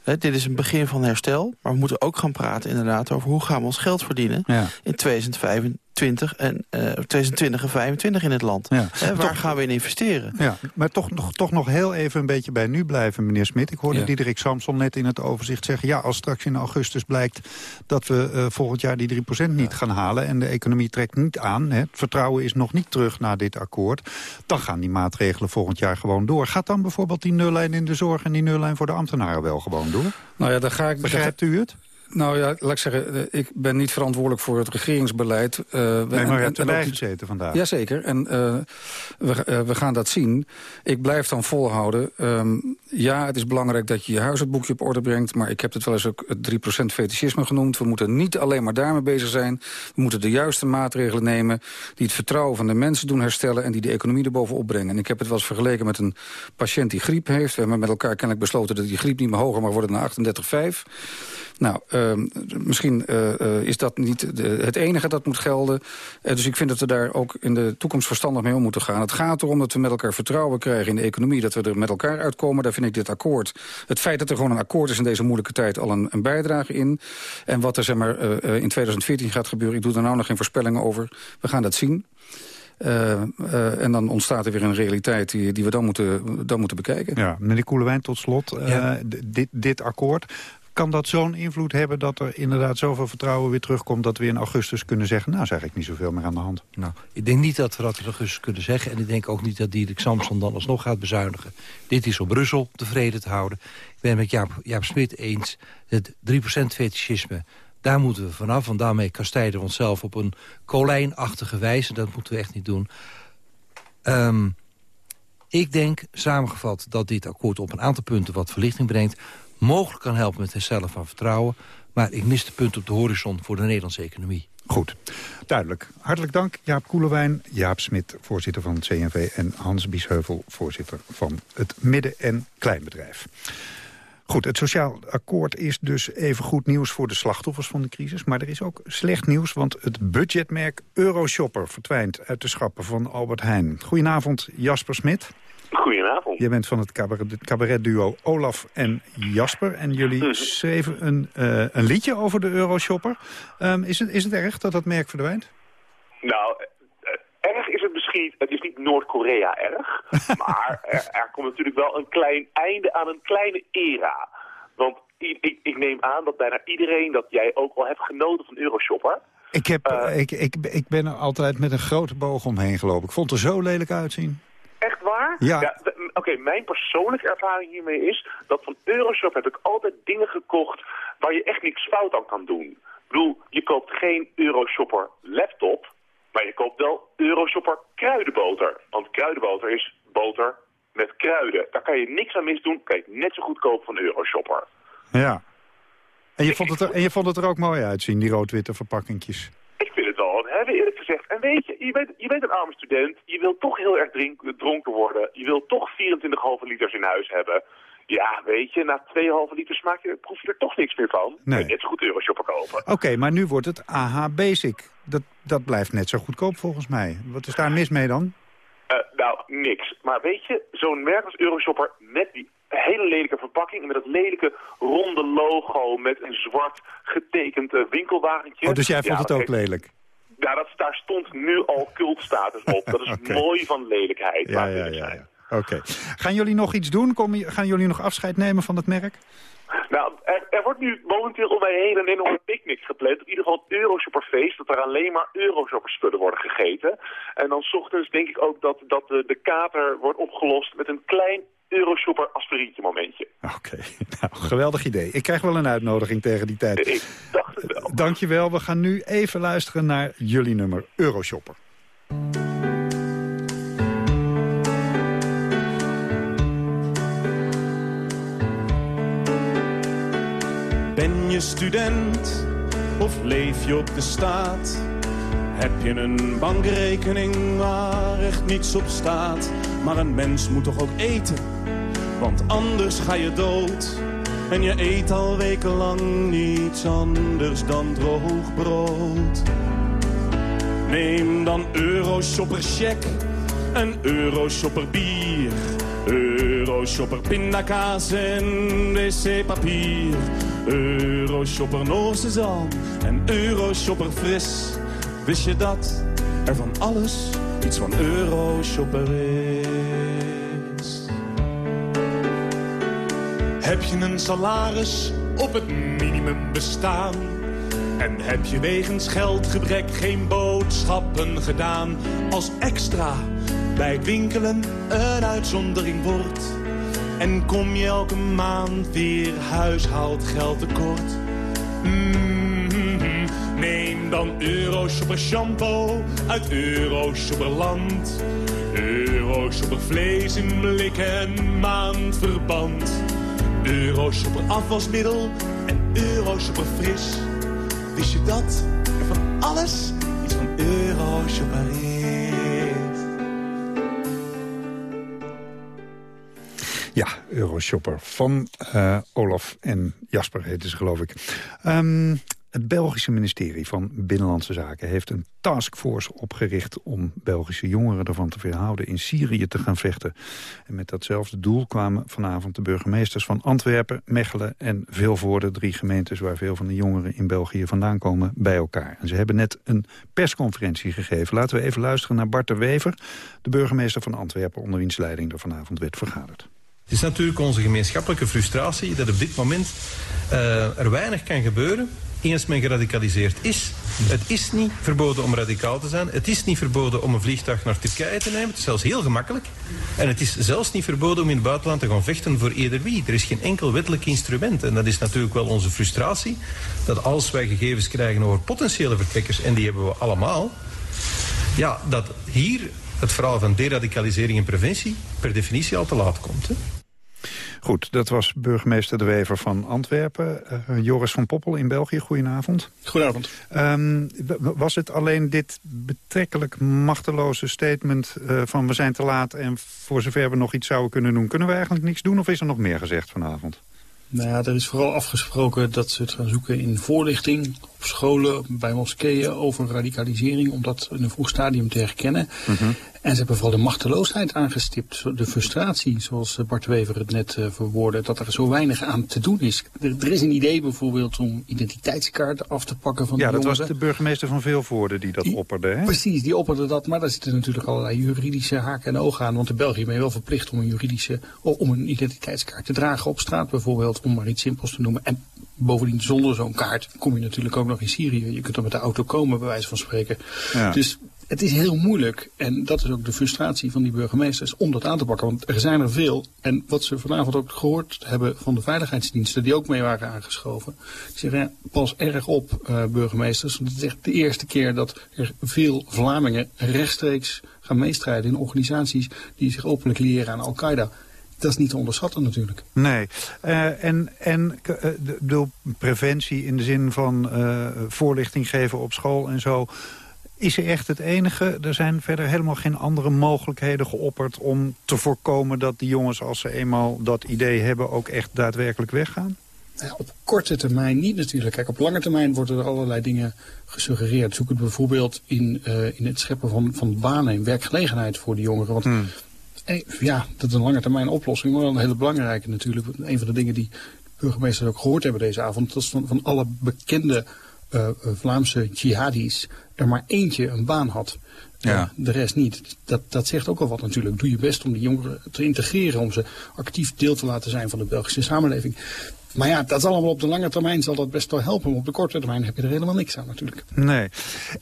dit is een begin van herstel, maar we moeten ook gaan praten inderdaad over hoe gaan we ons geld verdienen in 2025 20 en, uh, 2020 en 25 in het land. Ja. waar toch, gaan we in investeren? Ja, maar toch nog, toch nog heel even een beetje bij nu blijven, meneer Smit. Ik hoorde ja. Diederik Samson net in het overzicht zeggen... ja, als straks in augustus blijkt dat we uh, volgend jaar die 3% niet gaan halen... en de economie trekt niet aan, hè, het vertrouwen is nog niet terug naar dit akkoord... dan gaan die maatregelen volgend jaar gewoon door. Gaat dan bijvoorbeeld die nullijn in de zorg en die nullijn voor de ambtenaren wel gewoon door? Nou ja, dan ga ik... Begrijpt u het? Nou ja, laat ik zeggen, eh, ik ben niet verantwoordelijk voor het regeringsbeleid. Uh, nee, maar je hebt erbij gezeten vandaag. Jazeker, en uh, we, uh, we gaan dat zien. Ik blijf dan volhouden. Um, ja, het is belangrijk dat je je huishoudboekje op orde brengt... maar ik heb het wel eens ook het 3% fetischisme genoemd. We moeten niet alleen maar daarmee bezig zijn. We moeten de juiste maatregelen nemen... die het vertrouwen van de mensen doen herstellen... en die de economie erbovenop brengen. En ik heb het wel eens vergeleken met een patiënt die griep heeft. We hebben met elkaar kennelijk besloten dat die griep niet meer hoger mag worden dan 38,5. Nou, uh, misschien uh, is dat niet de, het enige dat moet gelden. Uh, dus ik vind dat we daar ook in de toekomst verstandig mee om moeten gaan. Het gaat erom dat we met elkaar vertrouwen krijgen in de economie. Dat we er met elkaar uitkomen. Daar vind ik dit akkoord. Het feit dat er gewoon een akkoord is in deze moeilijke tijd al een, een bijdrage in. En wat er zeg maar, in 2014 gaat gebeuren, ik doe daar nou nog geen voorspellingen over. We gaan dat zien. Uh, uh, en dan ontstaat er weer een realiteit die, die we dan moeten, dan moeten bekijken. Ja, meneer Koelewijn, tot slot. Ja. dit, dit akkoord, kan dat zo'n invloed hebben dat er inderdaad zoveel vertrouwen weer terugkomt... dat we in augustus kunnen zeggen, nou, zeg ik niet zoveel meer aan de hand? Nou, ik denk niet dat we dat in augustus kunnen zeggen. En ik denk ook niet dat Dirk Samson dan alsnog gaat bezuinigen. Dit is om Brussel tevreden te houden. Ik ben met Jaap, Jaap Smit eens. Het 3% fetischisme, daar moeten we vanaf. Want daarmee kastijden we onszelf op een kolijnachtige wijze. Dat moeten we echt niet doen. Um, ik denk, samengevat, dat dit akkoord op een aantal punten wat verlichting brengt mogelijk kan helpen met herstellen van vertrouwen. Maar ik mis de punt op de horizon voor de Nederlandse economie. Goed, duidelijk. Hartelijk dank Jaap Koelewijn, Jaap Smit, voorzitter van het CNV... en Hans Biesheuvel, voorzitter van het midden- en kleinbedrijf. Goed, het sociaal akkoord is dus even goed nieuws voor de slachtoffers van de crisis. Maar er is ook slecht nieuws, want het budgetmerk Euroshopper verdwijnt uit de schappen van Albert Heijn. Goedenavond, Jasper Smit. Goedenavond. Je bent van het cabaretduo Olaf en Jasper. En jullie mhm. schreven een, uh, een liedje over de Euroshopper. Um, is, het, is het erg dat dat merk verdwijnt? Nou, uh, erg is het misschien... Het is niet Noord-Korea erg. *laughs* maar er, er, komt natuurlijk wel een klein einde aan een kleine era. Want ik, ik, neem aan dat bijna iedereen... dat jij ook al hebt genoten van Euroshopper... Ik, heb, uh, ik, ik, ik ben er altijd met een grote boog omheen gelopen. Ik vond het er zo lelijk uitzien. Ja. oké, mijn persoonlijke ervaring hiermee is dat van Euroshop heb ik altijd dingen gekocht waar je echt niks fout aan kan doen. Ik bedoel, je koopt geen Euroshopper laptop, maar je koopt wel Euroshopper kruidenboter. Want kruidenboter is boter met kruiden. Daar kan je niks aan misdoen, je net zo goed kopen van Euroshopper. Ja. En je, vond het er, en je vond het er ook mooi uitzien, die rood-witte verpakkingjes? Ik vind het wel, hebben eerlijk gezegd. En weet je, je bent, je bent een arme student, je wilt toch heel erg drink, dronken worden, je wilt toch 24,5 liters in huis hebben. Ja, weet je, na 2,5 liter smaak je, proef je er toch niks meer van. Nee. Je net zo goed Euroshopper kopen. Oké, maar nu wordt het AH Basic. Dat, dat blijft net zo goedkoop volgens mij. Wat is daar mis mee dan? Eh, nou, niks. Maar weet je, zo'n merk als Euroshopper met die hele lelijke verpakking... en met dat lelijke ronde logo met een zwart getekend eh, winkelwagentje... Oh, dus jij vond Ja, het ook lelijk? Ja, dat, daar stond nu al cultstatus op. Dat is *laughs* mooi van lelijkheid. Ja, ja, ja. ja. Oké. Gaan jullie nog iets doen? Gaan jullie nog afscheid nemen van het merk? Nou, er, er wordt nu momenteel om mij heen een enorme picknick gepland. In ieder geval het Euroshopperfeest, dat er alleen maar Euroshopperspullen worden gegeten. En dan 's ochtends denk ik ook dat, dat de, de kater wordt opgelost met een klein Euroshopper aspirietje momentje. Oké, *laughs* nou, geweldig idee. Ik krijg wel een uitnodiging tegen die tijd. Ik dacht het wel. Dankjewel. We gaan nu even luisteren naar jullie nummer Euroshopper. Ben je student of leef je op de staat? Heb je een bankrekening waar echt niets op staat? Maar een mens moet toch ook eten, want anders ga je dood. En je eet al wekenlang niets anders dan droog brood. Neem dan Euroshopper check, een Euroshopper bier. Euroshopper pindakaas en wc-papier. Euroshopper Noordzezalm en Euroshopper fris. Wist je dat er van alles iets van Euroshopper is? Heb je een salaris op het minimum bestaan? En heb je wegens geldgebrek geen boodschappen gedaan? Als extra bij het winkelen een uitzondering wordt. En kom je elke maand weer huishoudgeld tekort. Mhm. Dan Euroshopper shampoo uit Euroshopperland. Euroshopper vlees in blik en maandverband. Euroshopper afwasmiddel en Euroshopper fris. Wist je dat er van alles iets van Euroshopper is? Ja, Euroshopper van eh, Olaf en Jasper heette ze, geloof ik. Ehm, het Belgische ministerie van Binnenlandse Zaken heeft een taskforce opgericht... om Belgische jongeren ervan te weerhouden in Syrië te gaan vechten. En met datzelfde doel kwamen vanavond de burgemeesters van Antwerpen, Mechelen en Vilvoorde... drie gemeentes waar veel van de jongeren in België vandaan komen, bij elkaar. En ze hebben net een persconferentie gegeven. Laten we even luisteren naar Bart de Wever, de burgemeester van Antwerpen... onder wiens leiding er vanavond werd vergaderd. Het is natuurlijk onze gemeenschappelijke frustratie dat op dit moment uh, er weinig kan gebeuren eens men geradicaliseerd is. Het is niet verboden om radicaal te zijn. Het is niet verboden om een vliegtuig naar Turkije te nemen. Het is zelfs heel gemakkelijk. En het is zelfs niet verboden om in het buitenland te gaan vechten voor ieder wie. Er is geen enkel wettelijk instrument. En dat is natuurlijk wel onze frustratie. Dat als wij gegevens krijgen over potentiële vertrekkers, en die hebben we allemaal... Ja, dat hier het verhaal van deradicalisering en preventie per definitie al te laat komt. Goed, dat was burgemeester De Wever van Antwerpen. Uh, Joris van Poppel in België, goedenavond. Goedenavond. Um, was het alleen dit betrekkelijk machteloze statement uh, van we zijn te laat... en voor zover we nog iets zouden kunnen doen, kunnen we eigenlijk niks doen? Of is er nog meer gezegd vanavond? Nou ja, er is vooral afgesproken dat ze het gaan zoeken in voorlichting op scholen, bij moskeeën over radicalisering, om dat in een vroeg stadium te herkennen. -huh. En ze hebben vooral de machteloosheid aangestipt, de frustratie, zoals Bart Wever het net uh, verwoordde, dat er zo weinig aan te doen is. Er, er is een idee bijvoorbeeld om identiteitskaarten af te pakken van ja, de jongeren. Ja, dat was de burgemeester van Vilvoorde die dat opperde, hè? Precies, die opperde dat, maar daar zitten natuurlijk allerlei juridische haken en ogen aan, want in België ben je wel verplicht om een juridische, om een identiteitskaart te dragen op straat bijvoorbeeld, om maar iets simpels te noemen. En bovendien, zonder zo'n kaart kom je natuurlijk ook nog in Syrië. Je kunt er met de auto komen, bij wijze van spreken. Ja. Dus het is heel moeilijk, en dat is ook de frustratie van die burgemeesters, om dat aan te pakken. Want er zijn er veel. En wat ze vanavond ook gehoord hebben van de veiligheidsdiensten, die ook mee waren aangeschoven. Die zeggen, ja, pas erg op, uh, burgemeesters. Want het is echt de eerste keer dat er veel Vlamingen rechtstreeks gaan meestrijden in organisaties die zich openlijk leren aan Al-Qaeda dat is niet te onderschatten natuurlijk. Nee. Uh, en en uh, de, preventie in de zin van uh, voorlichting geven op school en zo is er echt het enige. Er zijn verder helemaal geen andere mogelijkheden geopperd... om te voorkomen dat die jongens, als ze eenmaal dat idee hebben... ook echt daadwerkelijk weggaan? Ja, op korte termijn niet natuurlijk. Kijk, op lange termijn worden er allerlei dingen gesuggereerd. Zoek het bijvoorbeeld in, uh, in het scheppen van, van banen en werkgelegenheid voor die jongeren. Want hmm. Eh, ja, dat is een lange termijn oplossing, maar een hele belangrijke natuurlijk. Een van de dingen die burgemeesters ook gehoord hebben deze avond... dat van, van alle bekende uh, Vlaamse jihadis er maar eentje een baan had. Ja. de rest niet. Dat, dat zegt ook al wat natuurlijk. Doe je best om die jongeren te integreren, om ze actief deel te laten zijn van de Belgische samenleving. Maar ja, dat is allemaal op de lange termijn zal dat best wel helpen. Maar op de korte termijn heb je er helemaal niks aan natuurlijk. Nee.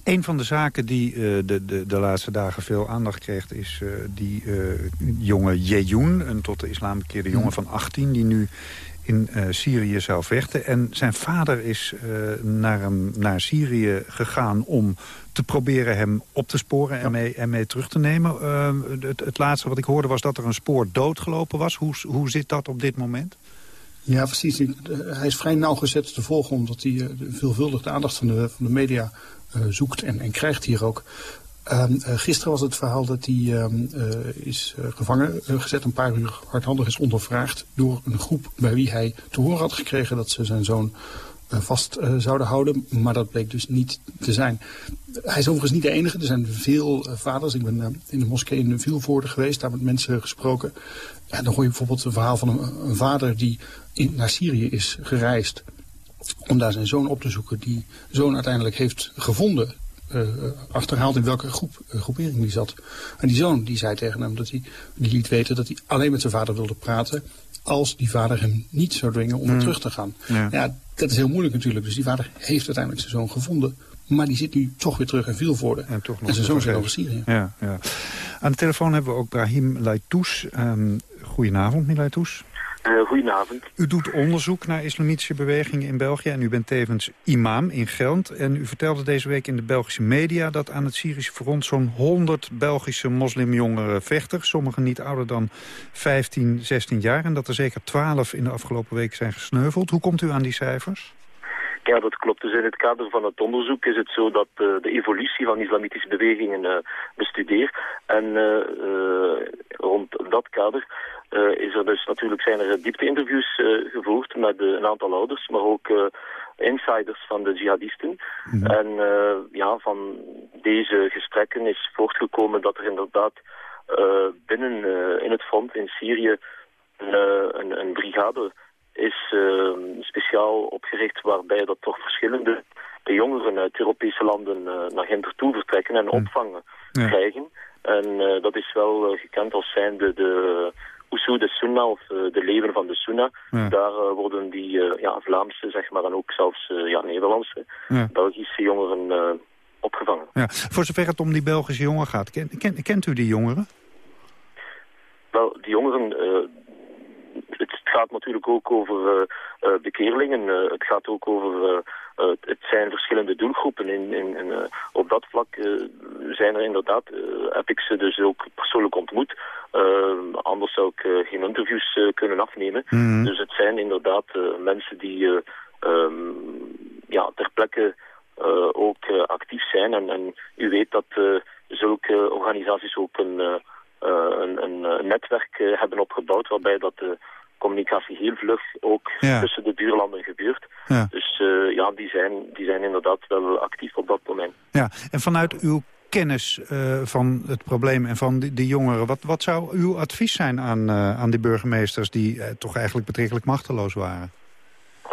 Een van de zaken die uh, de, de, de laatste dagen veel aandacht kreeg... is uh, die uh, jonge Jejoen, een tot de islam bekeerde jongen mm. van 18... die nu in uh, Syrië zou vechten. En zijn vader is uh, naar, hem, naar Syrië gegaan om te proberen hem op te sporen en, mee, en mee terug te nemen. Uh, het, het, laatste wat ik hoorde was dat er een spoor doodgelopen was. Hoe, hoe zit dat op dit moment? Ja, precies. Hij is vrij nauwgezet te volgen omdat hij veelvuldig de aandacht van de, van de media zoekt en, en krijgt hier ook. Um, uh, gisteren was het verhaal dat hij um, uh, is uh, gevangen gezet, een paar uur hardhandig is ondervraagd door een groep bij wie hij te horen had gekregen dat ze zijn zoon vast zouden houden. Maar dat bleek dus niet te zijn. Hij is overigens niet de enige. Er zijn veel vaders. Ik ben in de moskee in Vilvoorde geweest, daar met mensen gesproken. Ja, dan hoor je bijvoorbeeld een verhaal van een, vader die naar Syrië is gereisd om daar zijn zoon op te zoeken. Die zoon uiteindelijk heeft gevonden uh, achterhaald in welke groep, uh, groepering die zat. En die zoon die zei tegen hem dat hij die liet weten dat hij alleen met zijn vader wilde praten als die vader hem niet zou dwingen om mm. terug te gaan. Ja. ja. dat is heel moeilijk natuurlijk. Dus die vader heeft uiteindelijk zijn zoon gevonden. Maar die zit nu toch weer terug in Vilvoorde. En, toch nog en zijn zoon zit over Syrië. Ja, ja. Aan de telefoon hebben we ook Brahim Laitous. Um, goedenavond, meneer Laitous. Uh, goedenavond. U doet onderzoek naar islamitische bewegingen in België... en u bent tevens imam in Gent. En u vertelde deze week in de Belgische media... dat aan het Syrische front zo'n 100 Belgische moslimjongeren vechten. Sommigen niet ouder dan 15, 16 jaar. En dat er zeker 12 in de afgelopen weken zijn gesneuveld. Hoe komt u aan die cijfers? Ja, dat klopt. Dus in het kader van het onderzoek is het zo dat uh, de evolutie van islamitische bewegingen uh, bestudeer. En uh, rond dat kader is er dus natuurlijk zijn er diepte-interviews uh, gevoerd met een aantal ouders, maar ook insiders van de jihadisten. Mm -hmm. En ja, van deze gesprekken is voortgekomen dat er inderdaad binnen in het front in Syrië een, een, een brigade is speciaal opgericht waarbij dat toch verschillende jongeren uit Europese landen naar Ginter toe vertrekken en opvangen ja. krijgen. En dat is wel gekend als zijnde de Oesu de Sunna of uh, de leven van de Sunna. Ja. Daar uh, worden die uh, ja, Vlaamse, zeg maar, en ook zelfs ja, Nederlandse, ja. Belgische jongeren opgevangen. Ja. Voor zover het om die Belgische jongeren gaat, ken, ken, kent u die jongeren? Wel, die jongeren, gaat natuurlijk ook over bekeerlingen. het gaat ook over het zijn verschillende doelgroepen. In, in, in op dat vlak zijn er inderdaad, heb ik ze dus ook persoonlijk ontmoet. anders zou ik geen interviews kunnen afnemen. Mm -hmm. Dus het zijn inderdaad mensen die um, ja, ter plekke ook actief zijn. En, en, u weet dat zulke organisaties ook een, een, een, netwerk hebben opgebouwd waarbij dat communicatie heel vlug ook ja. tussen de buurlanden gebeurt. Ja. Dus uh, ja, die zijn, die zijn inderdaad wel actief op dat moment. Ja, en vanuit uw kennis uh, van het probleem en van die, die, jongeren... Wat, wat zou uw advies zijn aan, uh, aan die burgemeesters... die toch eigenlijk betrekkelijk machteloos waren?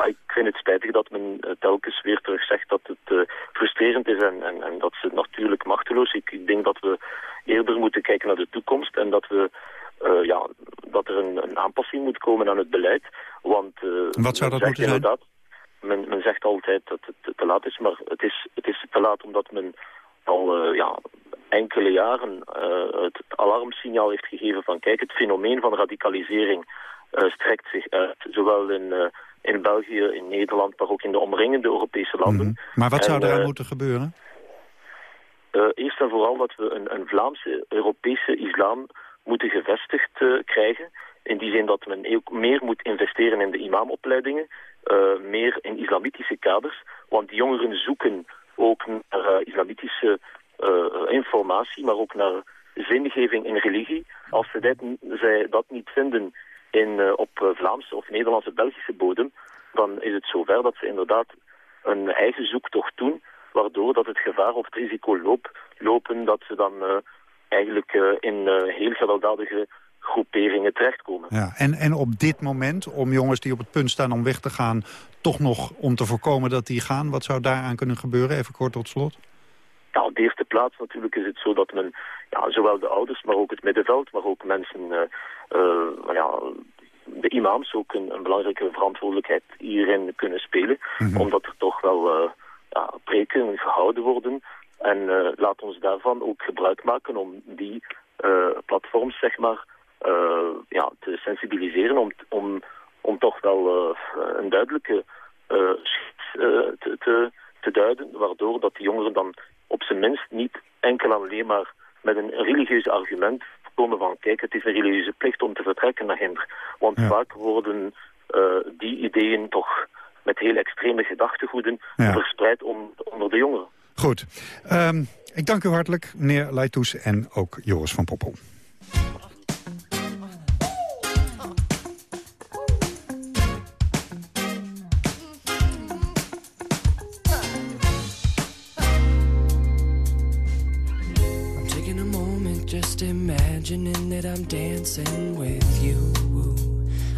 ik vind het spijtig dat men telkens weer terug zegt dat het frustrerend is... En, en, en dat ze natuurlijk machteloos ik denk dat we eerder moeten kijken naar de toekomst... en dat we uh, ja, dat er een, een, aanpassing moet komen aan het beleid. Want uh, Wat zou dat moeten zijn? Men, men, zegt altijd dat het te laat is, maar het is, het is te laat omdat men al uh, ja, enkele jaren het alarmsignaal heeft gegeven van kijk, het fenomeen van radicalisering strekt zich uit. Zowel in, in België, in Nederland, maar ook in de omringende Europese landen. Mm -hmm. Maar wat zou eraan moeten gebeuren? eerst en vooral dat we een, een Vlaamse, Europese islam moeten gevestigd krijgen. In die zin dat men ook meer moet investeren in de imamopleidingen, meer in islamitische kaders. Want die jongeren zoeken ook naar islamitische uh, informatie, maar ook naar zingeving in religie. Als ze dat, zij dat niet vinden in, op Vlaamse of Nederlandse Belgische bodem, dan is het zover dat ze inderdaad een eigen zoektocht doen, waardoor dat het gevaar of het risico loop, lopen dat ze dan eigenlijk in heel gewelddadige groeperingen terechtkomen. Ja, en, en op dit moment, om jongens die op het punt staan om weg te gaan... toch nog om te voorkomen dat die gaan, wat zou daaraan kunnen gebeuren? Even kort tot slot. Ja, op de eerste plaats natuurlijk is het zo dat men ja, zowel de ouders, maar ook het middenveld, maar ook mensen, uh, uh, ja, de imams ook een, een, belangrijke verantwoordelijkheid hierin kunnen spelen. Mm -hmm. Omdat er toch wel uh, ja, preken gehouden worden. En laat ons daarvan ook gebruik maken om die platforms, zeg maar, ja, te sensibiliseren. Om, om, om toch wel een duidelijke schiet te, te, te duiden, waardoor dat de jongeren dan op zijn minst niet enkel alleen maar met een religieus argument komen van kijk, het is een religieuze plicht om te vertrekken naar Hinder. Want ja. vaak worden die ideeën toch met heel extreme gedachtegoeden ja. verspreid om, onder de jongeren. Goed. Um, ik dank u hartelijk, meneer Leitoes en ook Joris van Poppel. imagining that I'm dancing with you.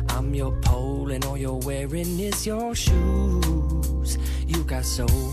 I'm your pole and all you're wearing is your shoes. You got soul,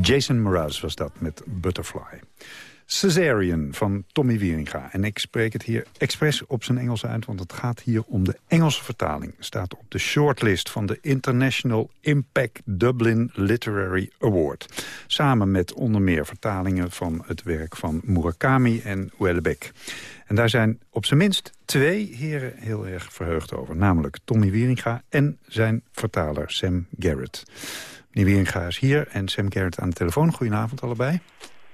Jason Mraz was dat met Butterfly. Caesarean van Tommy Wieringa. En ik spreek het hier expres op zijn Engels uit... want het gaat hier om de Engelse vertaling. Staat op de shortlist van de International Impact Dublin Literary Award. Samen met onder meer vertalingen van het werk van Murakami en Houellebecq. En daar zijn op zijn minst twee heren heel erg verheugd over. Namelijk Tommy Wieringa en zijn vertaler Sam Garrett. Meneer Wieringa is hier en Sam Garrett aan de telefoon. Goedenavond allebei.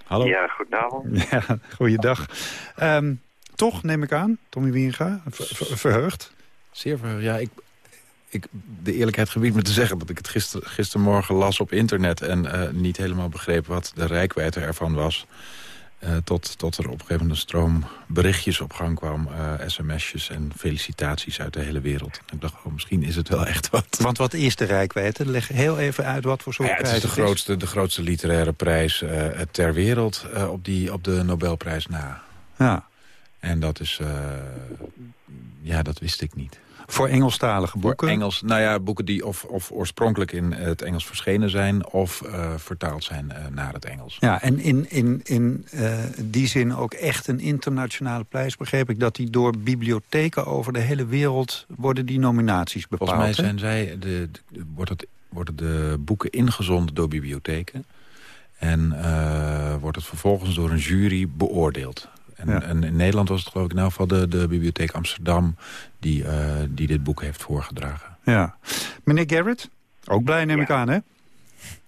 Hallo. Ja, goedenavond. *laughs* Ja, goeiedag. Um, toch, neem ik aan, Tommy Wieringa, ver, ver, verheugd? Zeer verheugd, ja. Ik, ik, de eerlijkheid gebied me te zeggen dat ik het gister, gistermorgen las op internet... en uh, niet helemaal begreep wat de rijkwijde ervan was. Uh, tot, tot er op een gegeven moment een stroom berichtjes op gang kwam. Uh, sms'jes en felicitaties uit de hele wereld. En ik dacht, oh, misschien is het wel echt wat. Want wat is de rijkwijde? Leg heel even uit wat voor soort ja, prijs het is de grootste, de grootste literaire prijs uh, ter wereld op, die, op de Nobelprijs na. Ja. En dat is... eh, ja, dat wist ik niet. Voor Engelstalige boeken? Voor Engels, nou ja, boeken die of, of oorspronkelijk in het Engels verschenen zijn... of eh, vertaald zijn eh, naar het Engels. Ja, en in, in, in eh, die zin ook echt een internationale prijs, begreep ik... dat die door bibliotheken over de hele wereld worden die nominaties bepaald. Volgens mij zijn zij, de, de- wordt het, worden de boeken ingezonden door bibliotheken. En wordt het vervolgens door een jury beoordeeld. En, Ja. en in Nederland was het geloof ik in elk geval de, de bibliotheek Amsterdam... Die, eh, die dit boek heeft voorgedragen. Ja. Meneer Garrett, ook blij neem ik aan, hè?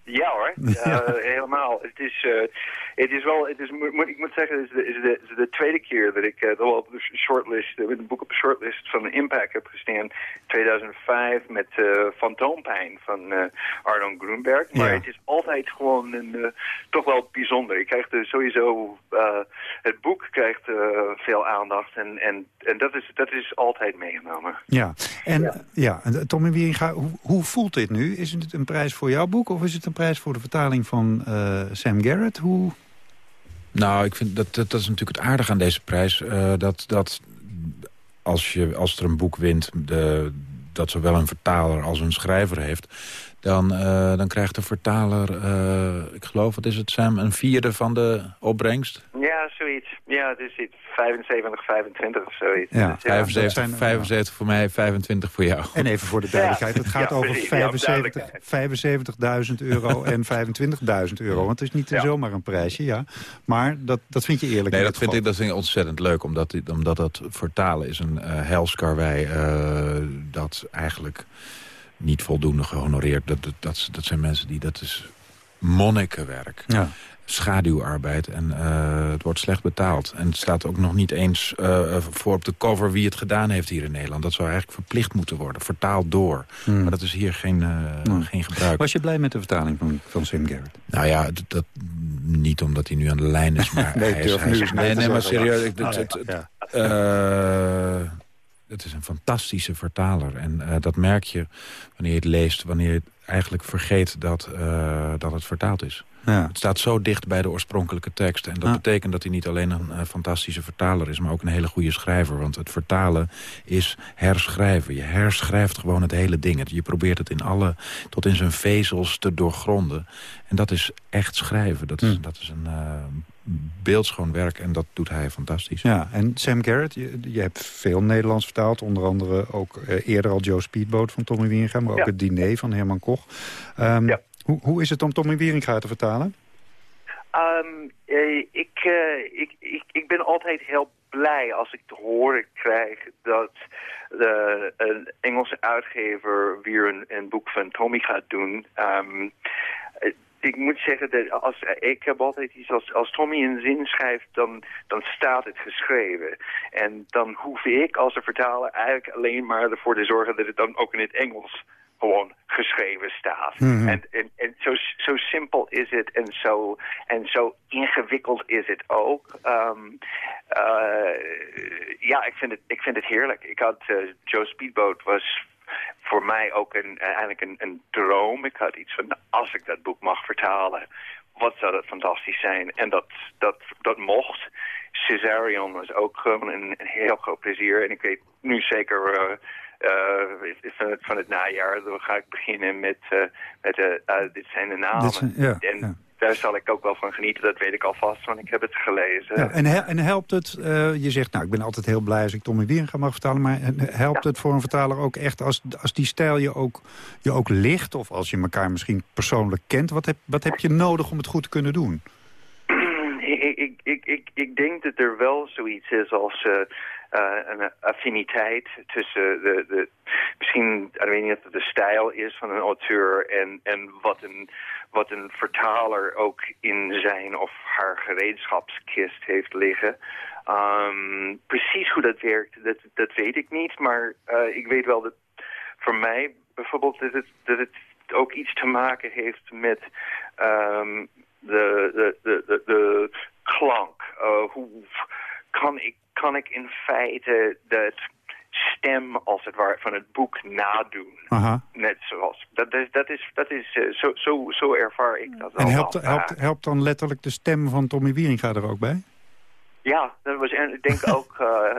Ja hoor, *laughs* Ja. Eh, helemaal. Het is, eh, het is wel, het is, ik moet zeggen, het is de, is de, is de tweede keer dat ik uh, wel op de shortlist, met een boek op de shortlist van Impact heb gestaan. 2005 met uh, Fantoompijn van Arnon Grunberg. Maar Ja. het is altijd gewoon een, toch wel bijzonder. Je krijgt er sowieso, uh, het boek krijgt veel aandacht en, en, en dat, is, dat is altijd meegenomen. Ja, en ja. en Tommy Wieringa, hoe, hoe voelt dit nu? Is het een prijs voor jouw boek of is het een prijs voor de vertaling van eh, Sam Garrett? Hoe... Nou, ik vind dat, dat, is natuurlijk het aardige aan deze prijs. eh, dat dat als, je, als er een boek wint de, dat zowel een vertaler als een schrijver heeft... dan, eh, dan krijgt de vertaler, eh, ik geloof, wat is het Sam, een vierde van de opbrengst? Ja, zoiets. Ja, het is iets 75, 25 of zoiets. Ja, Dus 75, zijn- 75 voor mij, 25 voor jou. En even voor de duidelijkheid, het *laughs* gaat Ja, over precies. Ja, 75 75.000 euro *laughs* en 25.000 euro. Want het is niet zomaar een prijsje, ja. Maar dat, dat vind je eerlijk. Nee, dat vind, ik, dat vind ik ontzettend leuk. Omdat, omdat dat vertalen is een eh helskarwei eh, dat eigenlijk niet voldoende gehonoreerd. Dat, dat, dat, dat zijn mensen die, dat is monnikenwerk. Ja. Schaduwarbeid en eh, het wordt slecht betaald. En het staat ook nog niet eens eh, voor op de cover wie het gedaan heeft hier in Nederland. Dat zou eigenlijk verplicht moeten worden, vertaald door. Hmm. Maar dat is hier geen, eh, geen gebruik. Was je blij met de vertaling van, van Sam Garrett? Nou ja, dat, dat- niet omdat hij nu aan de lijn is, maar *laughs* Nee, hij is... hij nee, nee, maar serieus, ik- Ah, het, eh, het is een fantastische vertaler. En eh, dat merk je wanneer je het leest, wanneer je eigenlijk vergeet dat, eh, dat het vertaald is. Ja. Het staat zo dicht bij de oorspronkelijke tekst. En dat betekent dat hij niet alleen een eh, fantastische vertaler is... maar ook een hele goede schrijver. Want het vertalen is herschrijven. Je herschrijft gewoon het hele ding. Het- Je probeert het in alle, tot in zijn vezels te doorgronden. En dat is echt schrijven. Dat is, Hmm. dat is een beeldschoon werk en dat doet hij fantastisch. Ja, en Sam Garrett, je, je hebt veel Nederlands vertaald. Onder andere ook eh, eerder al Joe Speedboat van Tommy Wieringa... maar ook Ja. het diner van Herman Koch. Ehm, hoe, hoe is het om Tommy Wieringa te vertalen? Um, eh, ik, uh, ik, ik, ik ben altijd heel blij als ik te horen krijg dat de, een Engelse uitgever weer een, een boek van Tommy gaat doen. Um, ik moet zeggen dat als ik heb altijd iets als, als Tommy een zin schrijft, dan, dan staat het geschreven. En dan hoef ik als een vertaler eigenlijk alleen maar ervoor te zorgen dat het dan ook in het Engels gewoon geschreven staat. Mm -hmm. En, en, en zo, zo simpel is het en zo, en zo ingewikkeld is het ook. Um, uh, ja, ik vind, het, ik vind het heerlijk. Ik had uh, Joe Speedboat was voor mij ook een, eigenlijk een, een droom. Ik had iets van, als ik dat boek mag vertalen, wat zou dat fantastisch zijn. En dat, dat, dat mocht. Caesarion was ook gewoon een, een heel groot plezier. En ik weet nu zeker... Uh, uh, van, het, van het najaar dan ga ik beginnen met, uh, met uh, dit zijn de namen. Zijn, ja, en ja. Daar zal ik ook wel van genieten, dat weet ik alvast, want ik heb het gelezen. Ja, en, he en, helpt het, je zegt, nou ik ben altijd heel blij als ik Tommy Wieringa mag vertalen, maar helpt ja. het voor een vertaler ook echt als, als die stijl je ook, je ook ligt, of als je elkaar misschien persoonlijk kent, wat heb, wat heb je nodig om het goed te kunnen doen? *clears throat* ik, ik, ik, ik, ik denk dat er wel zoiets is als... Uh, een affiniteit tussen de, misschien, ik weet niet of het de stijl is van een auteur en, en wat, een, wat een vertaler ook in zijn of haar gereedschapskist heeft liggen. Um, precies hoe dat werkt, dat, dat weet ik niet, maar uh, ik weet wel dat voor mij bijvoorbeeld dat het, dat het ook iets te maken heeft met um, de, de, de, de, klank. Uh, hoe kan ik kan ik in feite de stem, als het ware, van het boek nadoen. Aha. Net zoals. Dat is, dat is, dat is uh, zo, zo, zo ervaar ik dat En helpt, helpt, helpt dan letterlijk de stem van Tommy Wieringa er ook bij? Ja, dat was, en ik denk *laughs* ook, uh,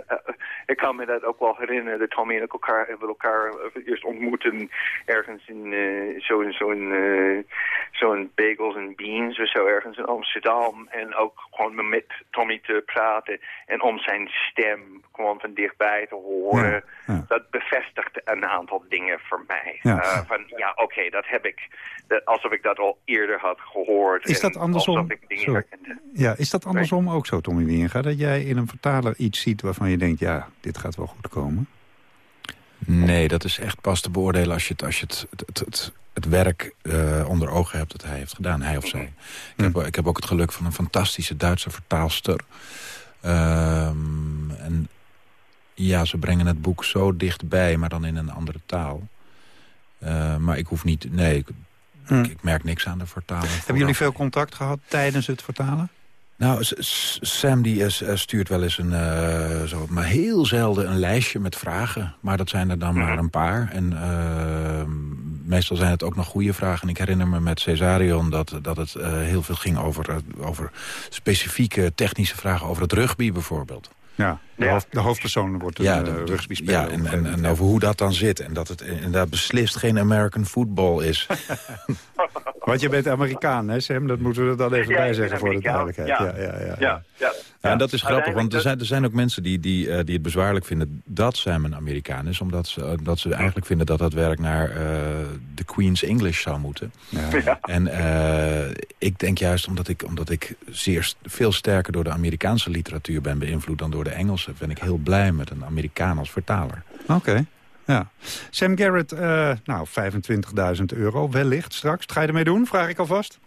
ik kan me dat ook wel herinneren, dat Tommy en ik elkaar hebben elkaar eerst ontmoeten ergens in uh, zo'n zo'n uh, zo'n bagels en beans of zo ergens in Amsterdam. En ook gewoon met Tommy te praten en om zijn stem gewoon van dichtbij te horen. Dat bevestigt een aantal dingen voor mij. Ja. van ja, oké, dat heb ik, dat, alsof ik dat al eerder had gehoord. Is dat andersom? Ja, is dat andersom ook zo, Tommy Wieringa? Dat jij in een vertaler iets ziet waarvan je denkt... ja, dit gaat wel goed komen? Nee, dat is echt pas te beoordelen als je het, als je het, het, het, het werk uh, onder ogen hebt dat hij heeft gedaan, hij of zij. Ik, heb, ik heb ook het geluk van een fantastische Duitse vertaalster. Um, en ja, ze brengen het boek zo dichtbij, maar dan in een andere taal. Uh, maar ik hoef niet... Nee, ik, hm. ik, merk niks aan de vertaling. Hebben jullie veel contact gehad tijdens het vertalen? Nou, Sam die is, stuurt wel eens een, uh, zo, maar heel zelden een lijstje met vragen. Maar dat zijn er dan maar een paar. En uh, meestal zijn het ook nog goede vragen. Ik herinner me met Cesarion dat, dat het uh, heel veel ging over, over specifieke technische vragen over het rugby bijvoorbeeld. Ja, de, ja. Hoofd, de hoofdpersoon wordt een ja, de, rugby speler. Ja, en, en, en, over hoe dat dan zit. En dat het inderdaad beslist geen American football is. *laughs* Want je bent Amerikaan, hè Sam? Dat moeten we er dan even bij zeggen voor de duidelijkheid. Ja, ja, ja. ja, ja. ja en dat is grappig, want er zijn, er zijn ook mensen die, die, uh, die het bezwaarlijk vinden dat Sam een Amerikaan is. Omdat ze, uh, dat ze eigenlijk vinden dat dat werk naar uh, de Queen's English zou moeten. Ja. En ik denk juist omdat ik, omdat ik zeer, veel sterker door de Amerikaanse literatuur ben beïnvloed dan door de Engelse, ben ik heel blij met een Amerikaan als vertaler. Oké. Ja. Sam Garrett, uh, nou, 25.000 euro wellicht straks. Ga je ermee doen, vraag ik alvast?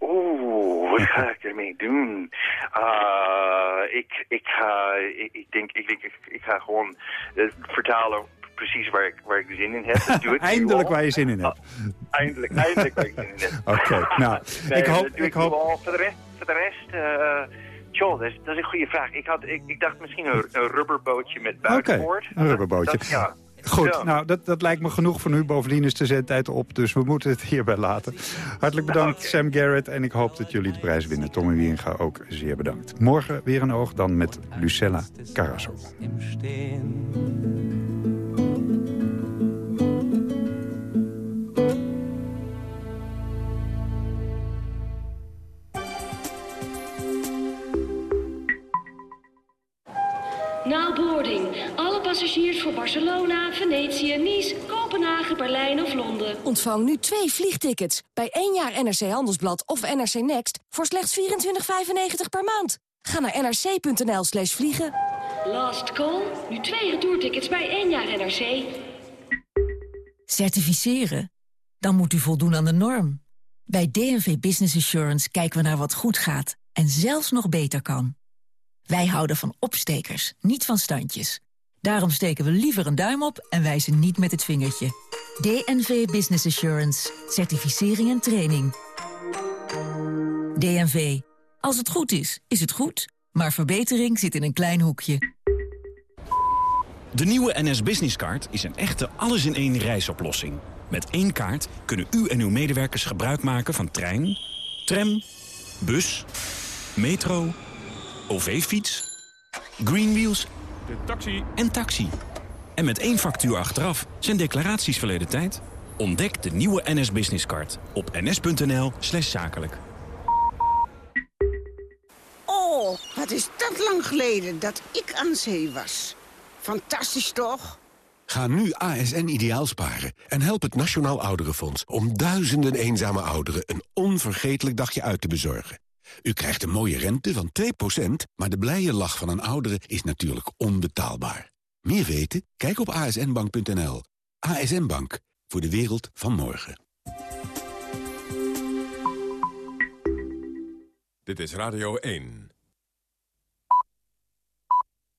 Oeh, wat ga ik ermee doen? Uh, ik, ik, ga, ik, ik, denk, ik, denk, ik, ik ga gewoon uh, vertalen precies waar ik, waar ik zin in heb. Doe het *laughs* eindelijk waar je zin in hebt. eindelijk, eindelijk waar ik zin in heb. Oké, nou, nee, ik hoop... Ik, ik hoop... Voor de rest, voor de rest Joh, dat is, dat is, een goede vraag. Ik, had, ik, ik dacht misschien een, een rubberbootje met buitenboord. Oké, een rubberbootje. Dat, ja. Goed, nou, dat, dat lijkt me genoeg voor nu. Bovendien is de zendtijd op, dus we moeten het hierbij laten. Hartelijk bedankt, Sam Garrett. En ik hoop dat jullie de prijs winnen. Tommy Wieringa ook zeer bedankt. Morgen weer een oog, dan met Lucella Carasso. Passagiers voor Barcelona, Venetië, Nice, Kopenhagen, Berlijn of Londen. Ontvang nu twee vliegtickets bij één jaar NRC Handelsblad of NRC Next voor slechts 24,95 per maand. Ga naar nrc.nl slash vliegen. Last call. Nu twee retourtickets bij één jaar NRC. Certificeren? Dan moet u voldoen aan de norm. Bij DNV Business Assurance kijken we naar wat goed gaat en zelfs nog beter kan. Wij houden van opstekers, niet van standjes. Daarom steken we liever een duim op en wijzen niet met het vingertje. DNV Business Assurance. Certificering en training. DNV. Als het goed is, is het goed. Maar verbetering zit in een klein hoekje. De nieuwe NS Business Card is een echte alles-in-één reisoplossing. Met één kaart kunnen u en uw medewerkers gebruik maken van trein, tram, bus, metro, OV-fiets, Greenwheels de taxi. En taxi. En met één factuur achteraf zijn declaraties verleden tijd. Ontdek de nieuwe NS Business Card op ns.nl slash zakelijk. Oh, wat is dat lang geleden dat ik aan zee was. Fantastisch toch? Ga nu ASN ideaal sparen en help het Nationaal Ouderenfonds... om duizenden eenzame ouderen een onvergetelijk dagje uit te bezorgen. U krijgt een mooie rente van 2%, maar de blije lach van een oudere is natuurlijk onbetaalbaar. Meer weten? Kijk op asnbank.nl. ASN Bank, voor de wereld van morgen. Dit is Radio 1.